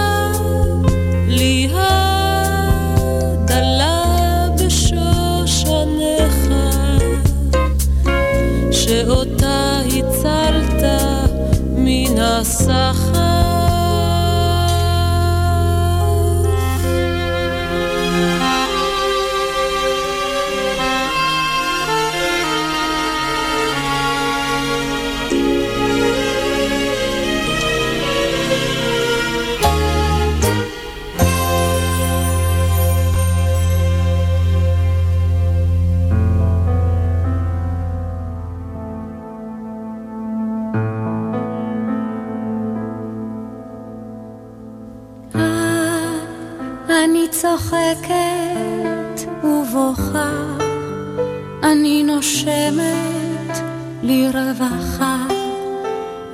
נושמת לרווחה,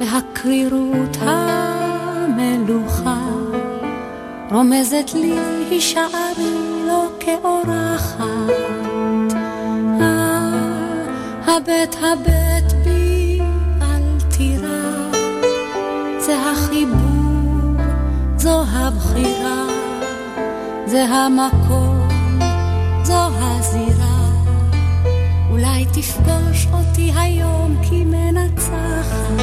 והקרירות המלוכה רומזת לי הישארי לא כאורחת. אה, הבט הבט בי זה החיבור, זו הבחירה, זה המקום, זו הזירה. תפגוש אותי היום כמנצחת,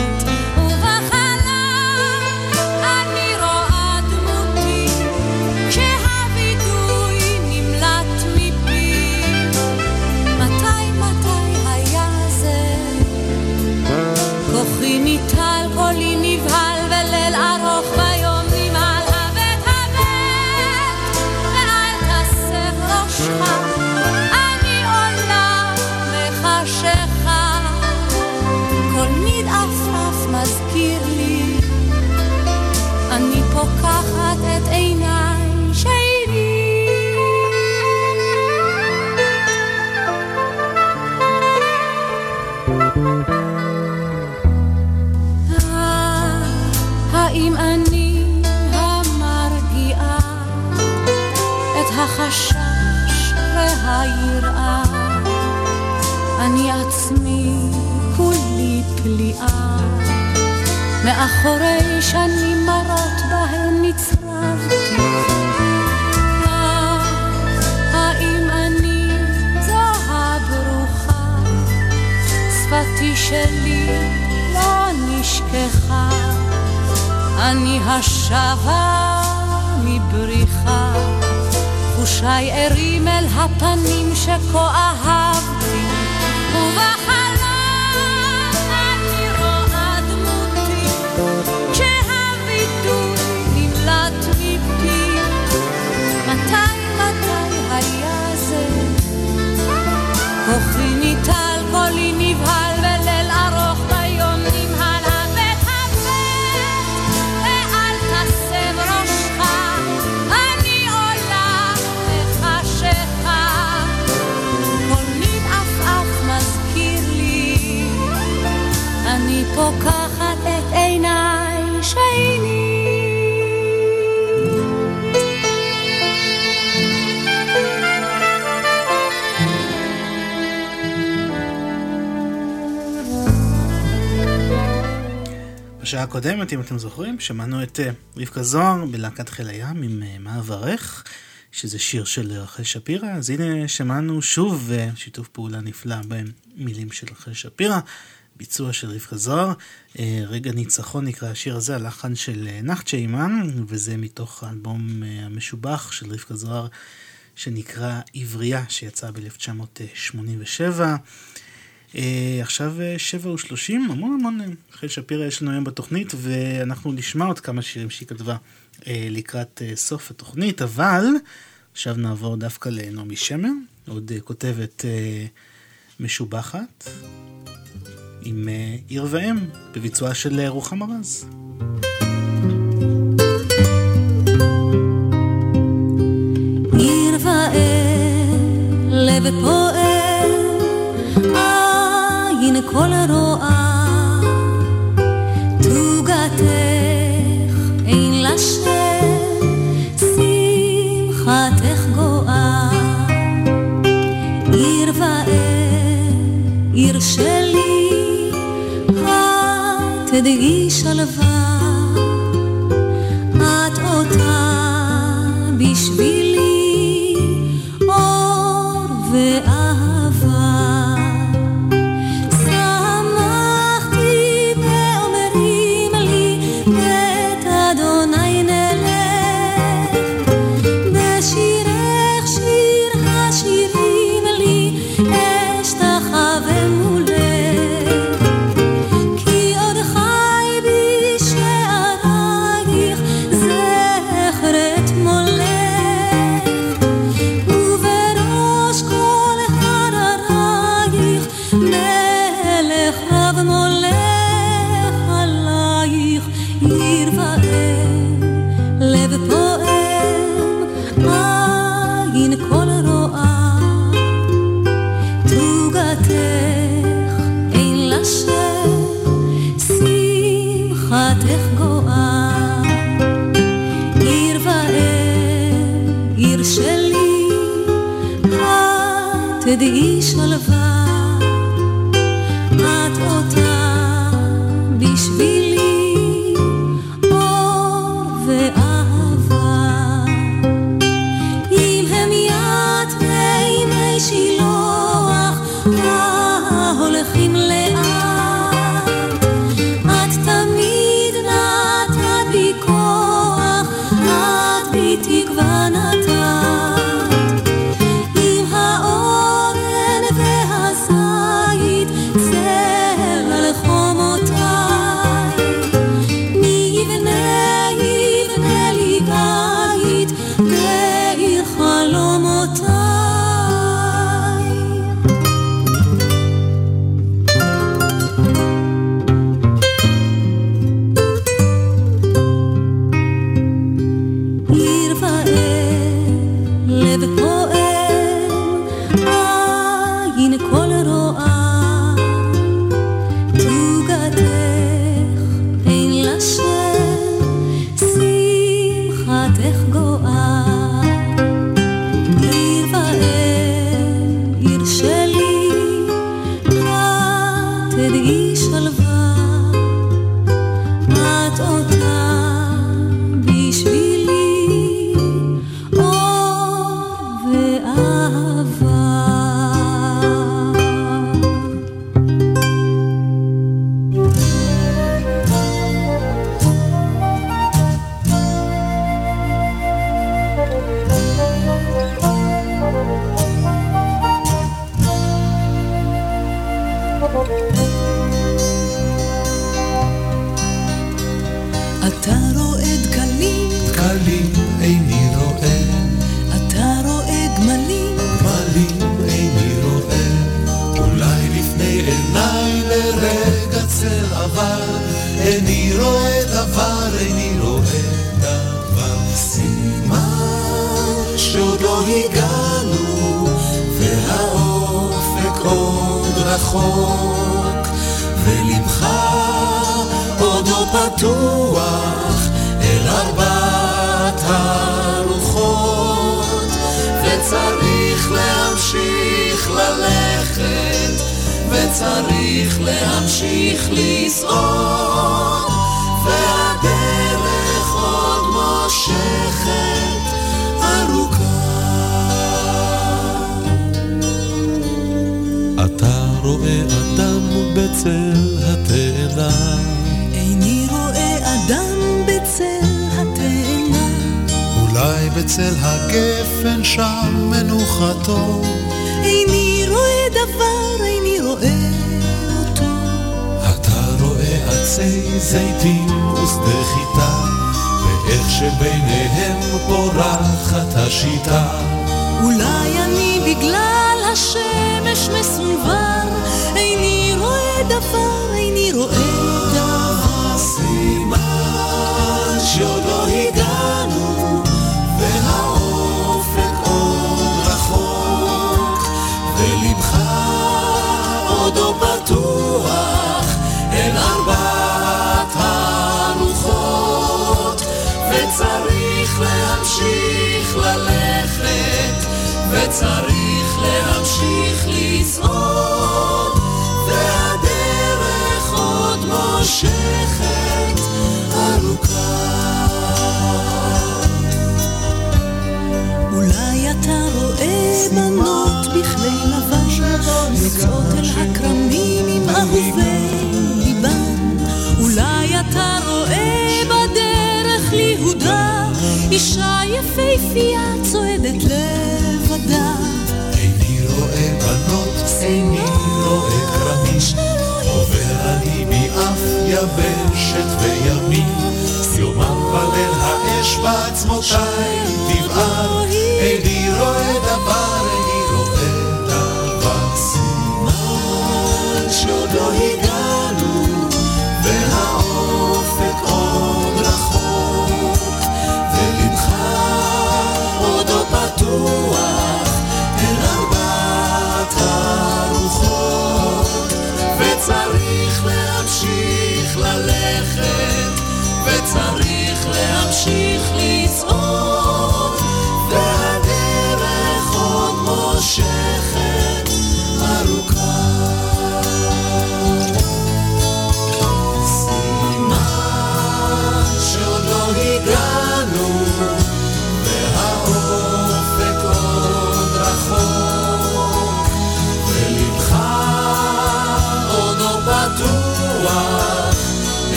אני עצמי כולי פליאה, מאחורי שנים מרות בהן נצרבתי. אה, האם אני זו הברוכה? שפתי שלי לא נשכחה. אני השבה מבריחה, חושיי ערים אל הפנים שכה אהבתי, כוחי ניטל, קולי נבהל, בשעה הקודמת, אם אתם זוכרים, שמענו את אה, רבקה זוהר בלהקת חיל הים עם אה, מה אברך, שזה שיר של רחל שפירא. אז הנה שמענו שוב אה, שיתוף פעולה נפלא בין מילים של רחל שפירא, ביצוע של רבקה זוהר. אה, רגע ניצחון נקרא השיר הזה, הלחן של אה, נחצ'ה אימן, וזה מתוך האלבום אה, המשובח של רבקה זוהר, שנקרא עברייה, שיצא ב-1987. Uh, עכשיו uh, שבע ושלושים, המון המון uh, רחל שפירא יש לנו היום בתוכנית, ואנחנו נשמע עוד כמה שירים שהיא כתבה לקראת סוף התוכנית, אבל עכשיו נעבור דווקא לנעמי שמר, עוד כותבת משובחת, עם עיר ואם, בביצועה של רוחמה רז. פועם, עין כל רואה, תוגתך אין לה שם, שמחתך גואה. עיר ואם, עיר שלי, את תדעי שלווה,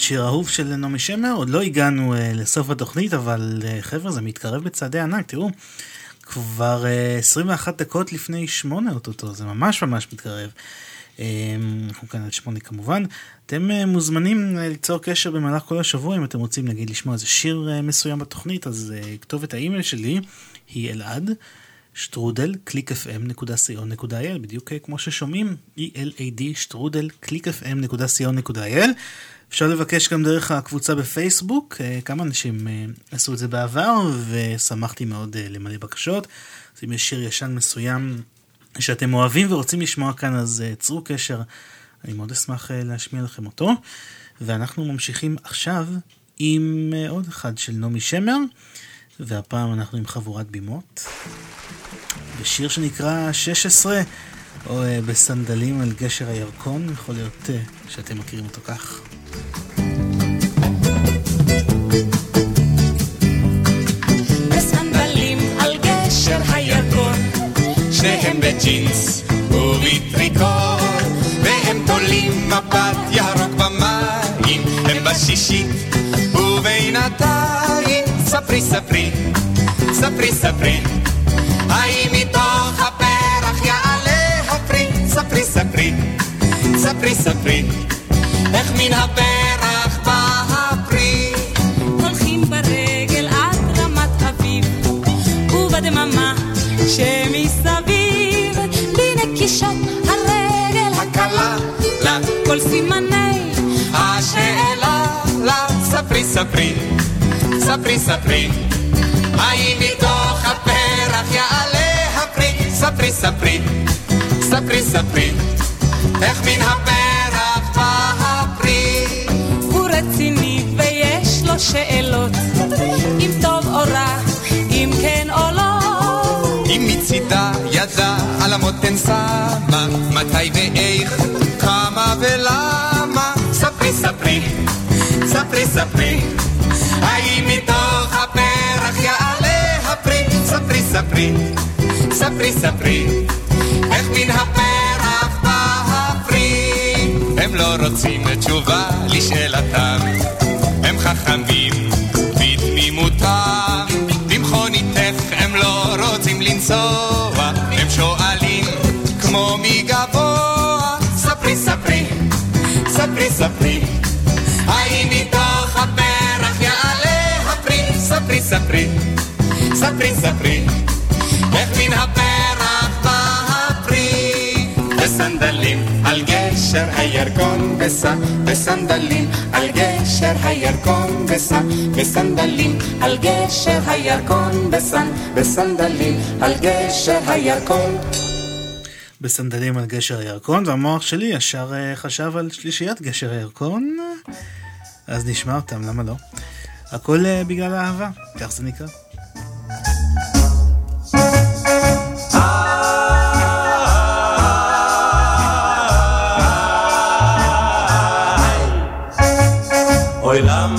שיר אהוב של נעמי שמר, עוד לא הגענו uh, לסוף התוכנית, אבל uh, חבר'ה זה מתקרב בצעדי ענק, תראו, כבר uh, 21 דקות לפני שמונה אוטוטו, זה ממש ממש מתקרב. אנחנו כאן עד שמונה כמובן. אתם uh, מוזמנים uh, ליצור קשר במהלך כל השבוע, אם אתם רוצים נגיד לשמוע איזה שיר uh, מסוים בתוכנית, אז uh, כתובת האימייל שלי היא אלעד. שטרודל clickfm.co.il בדיוק כמו ששומעים elad שטרודל clickfm.co.il אפשר לבקש גם דרך הקבוצה בפייסבוק כמה אנשים עשו את זה בעבר ושמחתי מאוד למלא בקשות. אז אם יש שיר ישן מסוים שאתם אוהבים ורוצים לשמוע כאן אז צרו קשר. אני מאוד אשמח להשמיע לכם אותו. ואנחנו ממשיכים עכשיו עם עוד אחד של נעמי שמר והפעם אנחנו עם חבורת בימות. בשיר שנקרא 16, או אה, בסנדלים על גשר הירקון, יכול להיות אה, שאתם מכירים אותו כך. בסנדלים על גשר הירקון, שניהם בג'ינס ובטריקו, והם תולים מבט ירוק במים, הם בשישית ובינתיים, ספרי ספרי, ספרי ספרי, האם מתוך הפרח יעלה הפרי, ספרי ספרי, ספרי ספרי, איך מן הפרח בא הפרי, הולכים ברגל עד רמת אביב, ובדממה שמסביב, בנקישות הרגל הקלה, לה, כל סימני השאלה, לה, ספרי ספרי, ספרי ספרי, האם מתוך הפרח יעלה הפרי, ספרי ספרי, ספרי ספרי, איך מן הפרח שאלות, אם טוב או רע, אם כן או לא. אם מצידה ידה על המותן שמה, מתי ואיך, כמה ולמה, ספרי ספרי, ספרי ספרי, האם מתוך הפרח יעלה הפרי, ספרי ספרי, ספרי ספרי, איך מן הפרח בא הפרי, הם לא רוצים תשובה לשאלתם, הם חכמים בתמימותם, במכוניתך הם לא רוצים לנסוע, הם שואלים כמו מגבוה, ספרי ספרי, ספרי ספרי, האם מתוך הפרח יעלה הפרי, ספרי ספרי, ספרי ספרי, איך מן הפרח בא הפרי, בסנדלים על גשר הירקון בסע, בסנדלים על גשר הירקון בסע, בסנדלים על גשר הירקון בסע, בסנדלים על גשר הירקון בסנדלים על גשר הירקון, והמוח שלי ישר אה, חשב על שלישיית גשר הירקון, אז נשמע אותם, למה לא? הכל אה, בגלל האהבה, כך זה נקרא.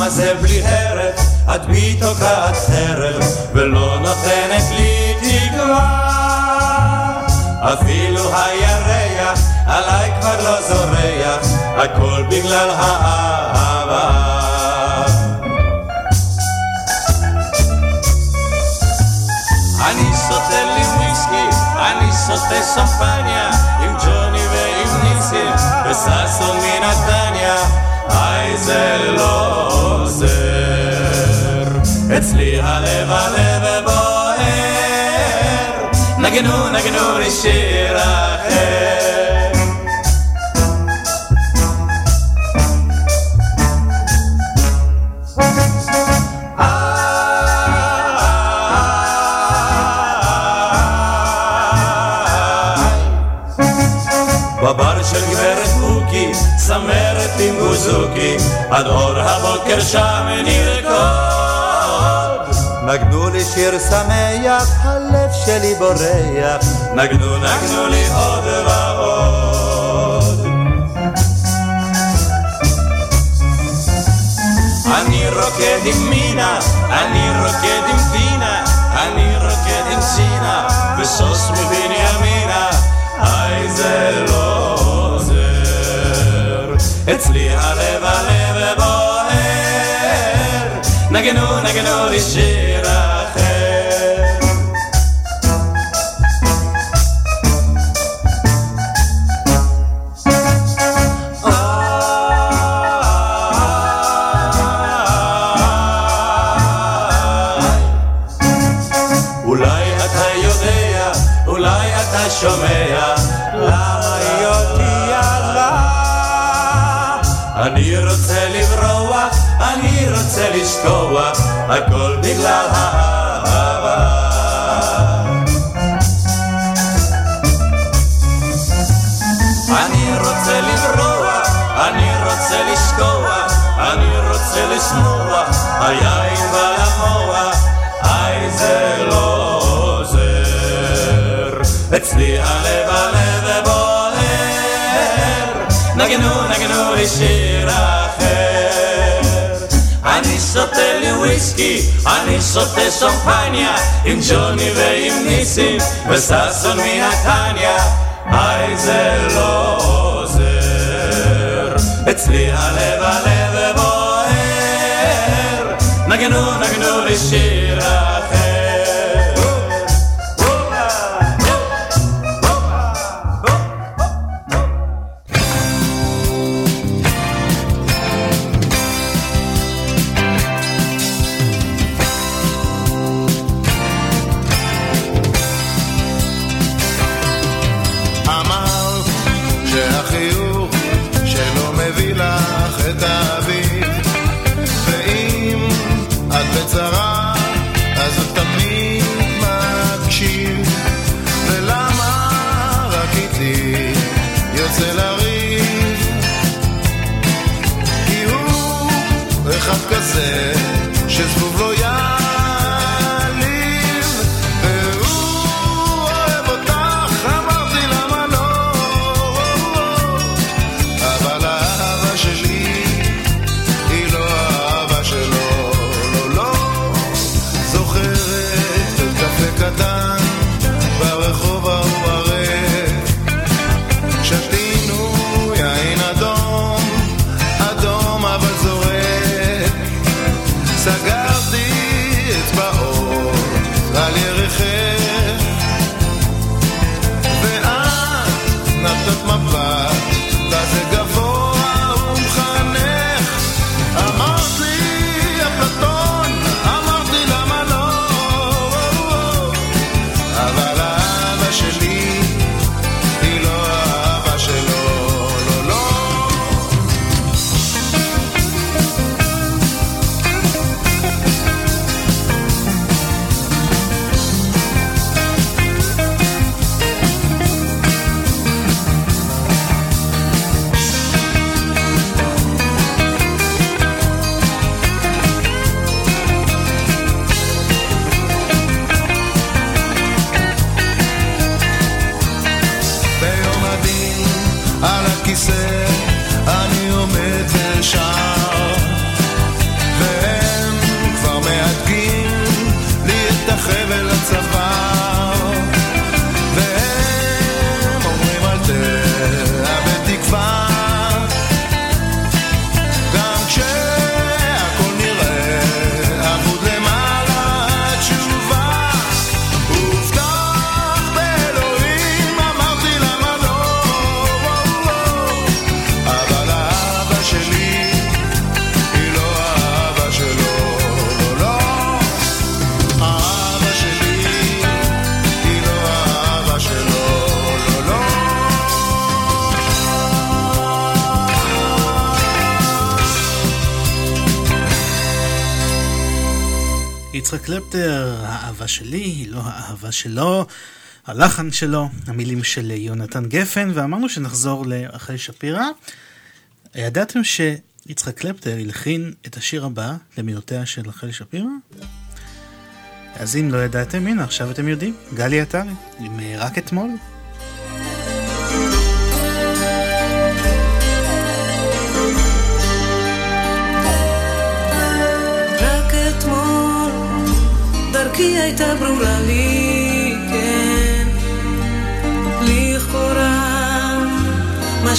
אוי למה זה בלי הרף, את בי תוקעת חרב, ולא נותנת לי תקווה. אפילו הירח עליי כבר לא זורח, הכל בגלל האהבה. אני שותה לי וויסקי, אני שותה שמפניה, עם ג'וני ועם ניסים, וששון מנתניה, היי זה לא. אצלי הלב הלב בוער, נגנו נגנו לי שיר אחר. בבר של גברת בוקי, צמרת עם בוזוקי, עד אור הבוקר שם נרקוד. לי שיר שמח, הלב שלי בורח, נגנו נגנו לי עוד ועוד. אני רוקד עם מינה, אני רוקד עם טינה, אני רוקד עם צינה, ושוש מבנימינה, היי זה לא עוזר. אצלי הלב הלב בוער, נגנו נגנו לי שיר לשכור לך, הכל בגלל האהבה. אני רוצה לברוע, אני רוצה לשקוע, אני רוצה לשמוע, היין והמוח, היי זה לא עוזר. אצלי הלב הלב בוער, נגנו נגנו לשיר אחר. שותה לי וויסקי, אני שותה שמפניה, עם ג'וני ועם ניסים, וששון מנתניה. היי זה לא עוזר, אצלי הלב הלב בוער, נגנו נגנו לי שירה שלו, הלחן שלו, המילים של יונתן גפן, ואמרנו שנחזור לרחל שפירא. ידעתם שיצחק קלפטר הלחין את השיר הבא למילותיה של רחל שפירא? אז אם לא ידעתם, הנה עכשיו אתם יודעים, גלי עטרי, אה, רק אתמול.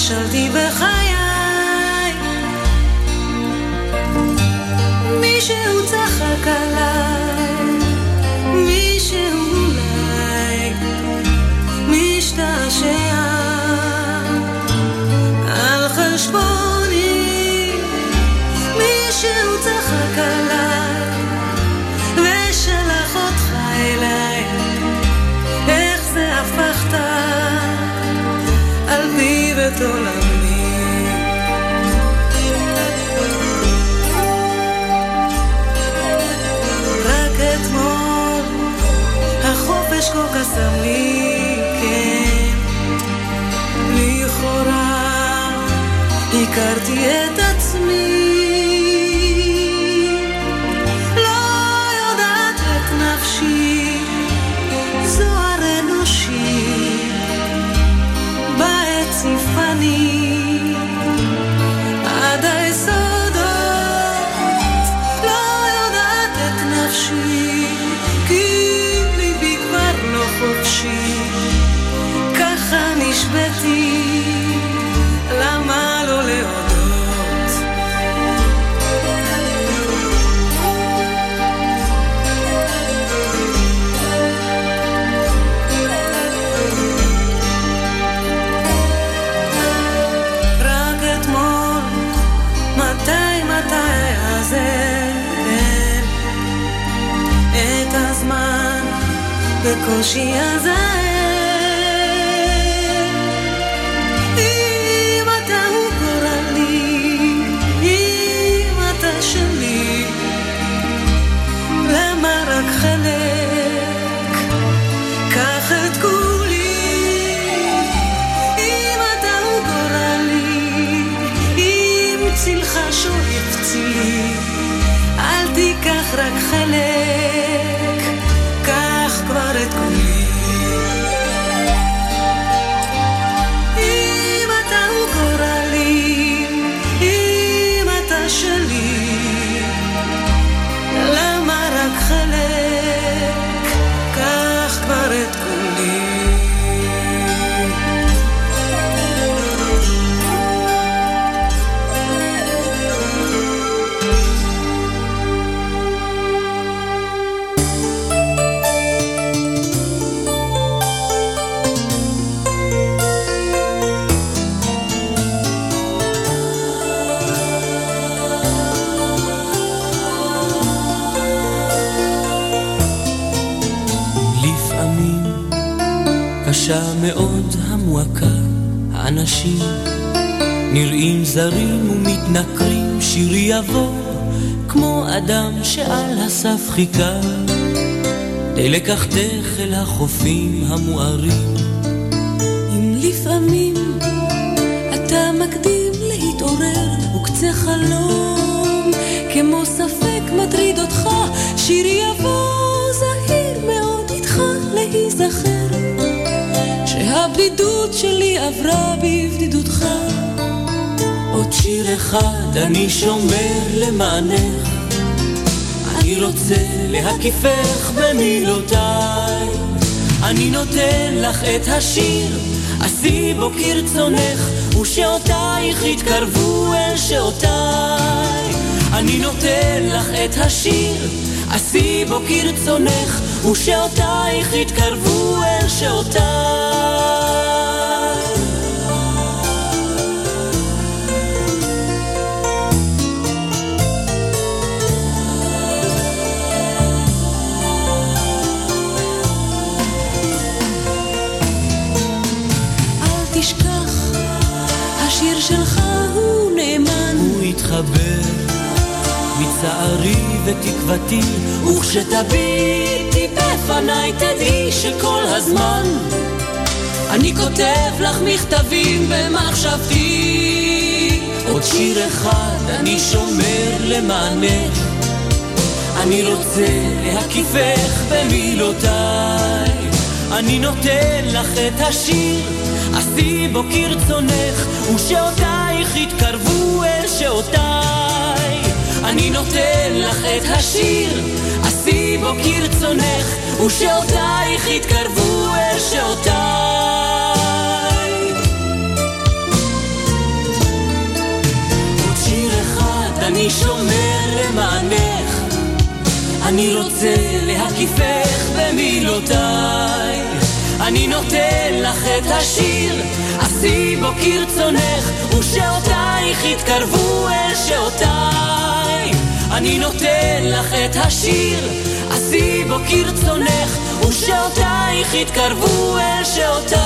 נכשלתי בחיי. מישהו צחק עליי בקושי אזהר האנשים נראים זרים ומתנכרים, שיר יבוא כמו אדם שעל הסף חיכה, די לקחתך אל החופים המוארים. אם לפעמים אתה מקדים להתעורר וקצה חלום כמו ספק מטריד אותך שיר יבוא שהבדידות שלי עברה בבדידותך עוד שיר אחד אני שומר למענך, אני רוצה להקיפך במילותיי, אני נותן לך את השיר, עשי בו כרצונך, ושעותייך יתקרבו אל שעותיי. אני נותן לך את השיר, עשי בו כרצונך, ושעותייך יתקרבו אל שעותיי. מצערי ותקוותי, וכשתביטי בפניי תדעי שכל הזמן אני כותב לך מכתבים במחשבתי. עוד שיר אחד אני שומר למענך, אני רוצה להקיפך במילותיי. אני נותן לך את השיר, עשי בו כרצונך, ושעותייך יתקרבו אל שעותיי. אני נותן לך את השיר, עשי בו כרצונך, ושעותייך יתקרבו אל שעותיי. עוד שיר אחד אני שומר למענך, אני רוצה להקיפך במילותיי. אני נותן לך את השיר, עשי בו כרצונך, ושעותייך יתקרבו אל שעותיי. אני נותן לך את השיר, עשי בו כרצונך, ושעותייך יתקרבו אל שעותיי.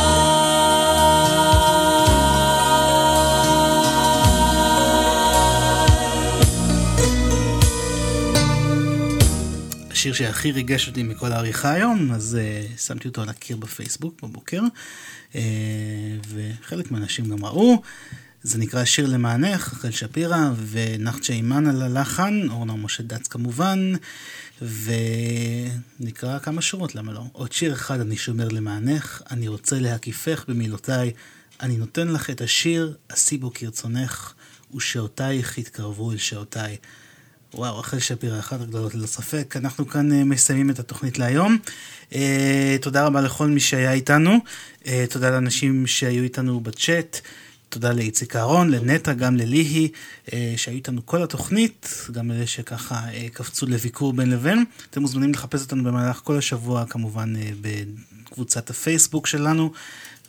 השיר שהכי ריגש אותי מכל העריכה היום, אז uh, שמתי אותו על הקיר בפייסבוק בבוקר, uh, וחלק מהאנשים גם ראו. זה נקרא שיר למענך, רחל שפירא ונחצ'ה אימן על הלחן, אורנה משה דץ כמובן, ונקרא כמה שורות, למה לא? עוד שיר אחד אני שומר למענך, אני רוצה להקיפך במילותיי, אני נותן לך את השיר, עשי בו כרצונך, ושעותייך יתקרבו אל שעותיי. וואו, רחל שפירא, אחת הגדולות ללא ספק. אנחנו כאן uh, מסיימים את התוכנית להיום. Uh, תודה רבה לכל מי שהיה איתנו. Uh, תודה לאנשים שהיו איתנו בצ'אט. תודה לאיציק אהרון, לנטע, גם לליהי, אה, שהיו איתנו כל התוכנית, גם אלה שככה אה, קפצו לביקור בין לבין. אתם מוזמנים לחפש אותנו במהלך כל השבוע, כמובן אה, בקבוצת הפייסבוק שלנו,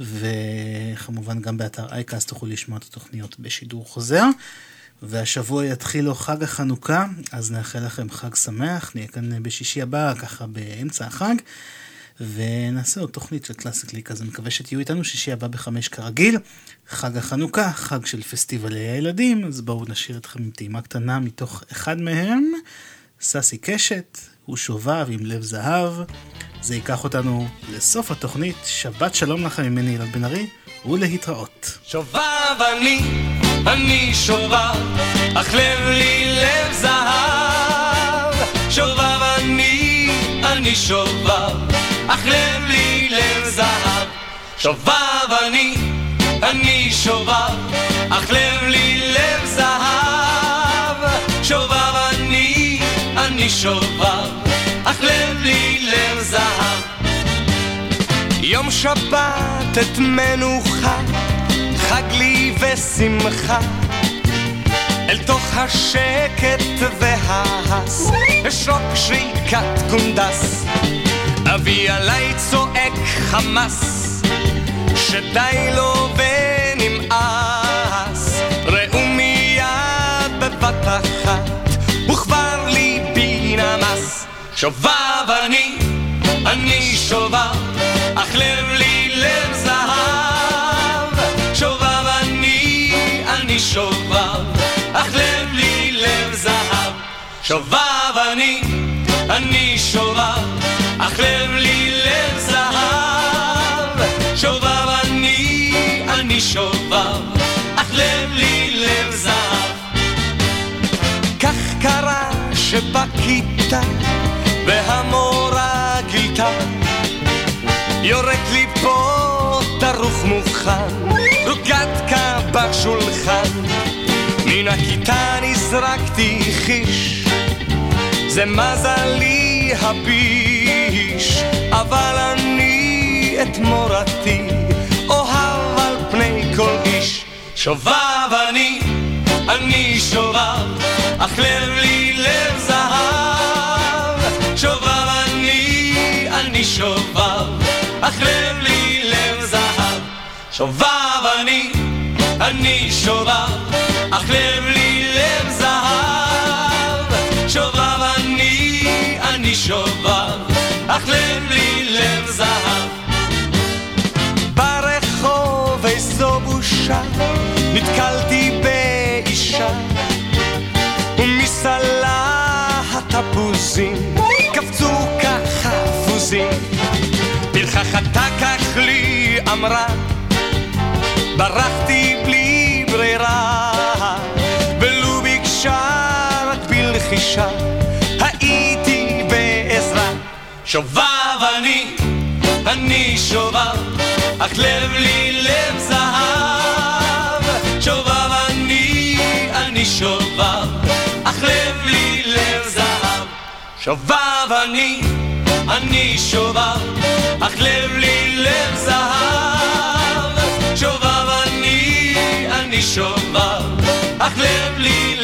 וכמובן גם באתר אייקאסט תוכלו לשמוע את התוכניות בשידור חוזר. והשבוע יתחיל לו חג החנוכה, אז נאחל לכם חג שמח, נהיה כאן בשישי הבא, ככה באמצע החג. ונעשה עוד תוכנית של קלאסיק ליק, אז אני מקווה שתהיו איתנו שישי הבא בחמש כרגיל. חג החנוכה, חג של פסטיבלי הילדים, אז בואו נשאיר אתכם עם טעימה קטנה מתוך אחד מהם, ססי קשת, הוא שובב עם לב זהב. זה ייקח אותנו לסוף התוכנית, שבת שלום לכם ממני אילן בן ארי, ולהתראות. שובב אני, אני שובב, אך לב לי לב זהב. שובב אני, אני שובב, אך לב לי לב זהב. שובב אני, אני שובב, אך לב לי לב זהב. שובב אני, אני שובב, אך לב לי לב זהב. יום שבת את מנוחה, חג לי ושמחה. אל תוך השקט וההס, אשרוק שריקת קונדס. אבי עליי צועק חמס, שדי לו ונמאס. ראו מיד בבת אחת, וכבר ליבי נמס. שובב אני, אני שובב, אך לב לי לב זהב. שובב אני, אני שובב, אך לב לי לב זהב. שובב אני שובב, אך לב לי לב זהב. כך קרה שבכיתה, והמורה גילתה, יורק לי פה דרוך מוכן, רוגת קה בשולחן. מן הכיתה נזרקתי חיש, זה מזלי הביש, אבל אני את מורתי שובב אני, אני שובב, אך לב לי לב זהב. שובב אני, אני שובב, אך לב לי לב זהב. שובב אני, אני שובב, אך לב לי התפוזים קפצו כחפוזים. פרחחתה כך לי אמרה, ברחתי בלי ברירה, ולו ביקשה רק בלחישה, הייתי בעזרה. שובב אני, אני שובב, אך לב לי לב זהב. שובב אני, אני שובב, אך לב לי לב זהב. שובב אני, אני שובב, אך לב לי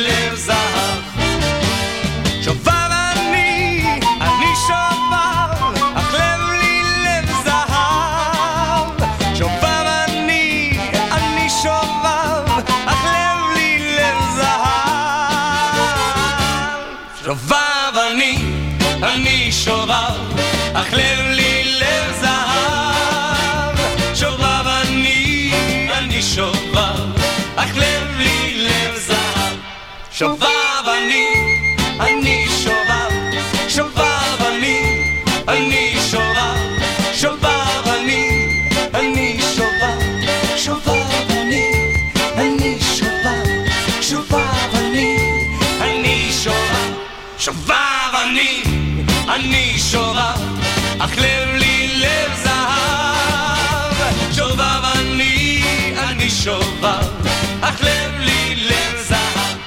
שובב, אך לב לי לב זהב. שובב אני, אני שובב, אך לב לי לב זהב. שובב אני, אני שובב, שובב אני, אני שובב, שובב אני, אני שובב, שובב אני, אני שובב, שובב אני, אני שובב, שובב אך לב לי לב זהב, שובב אני, אני שובב, אך לב לי לב זהב.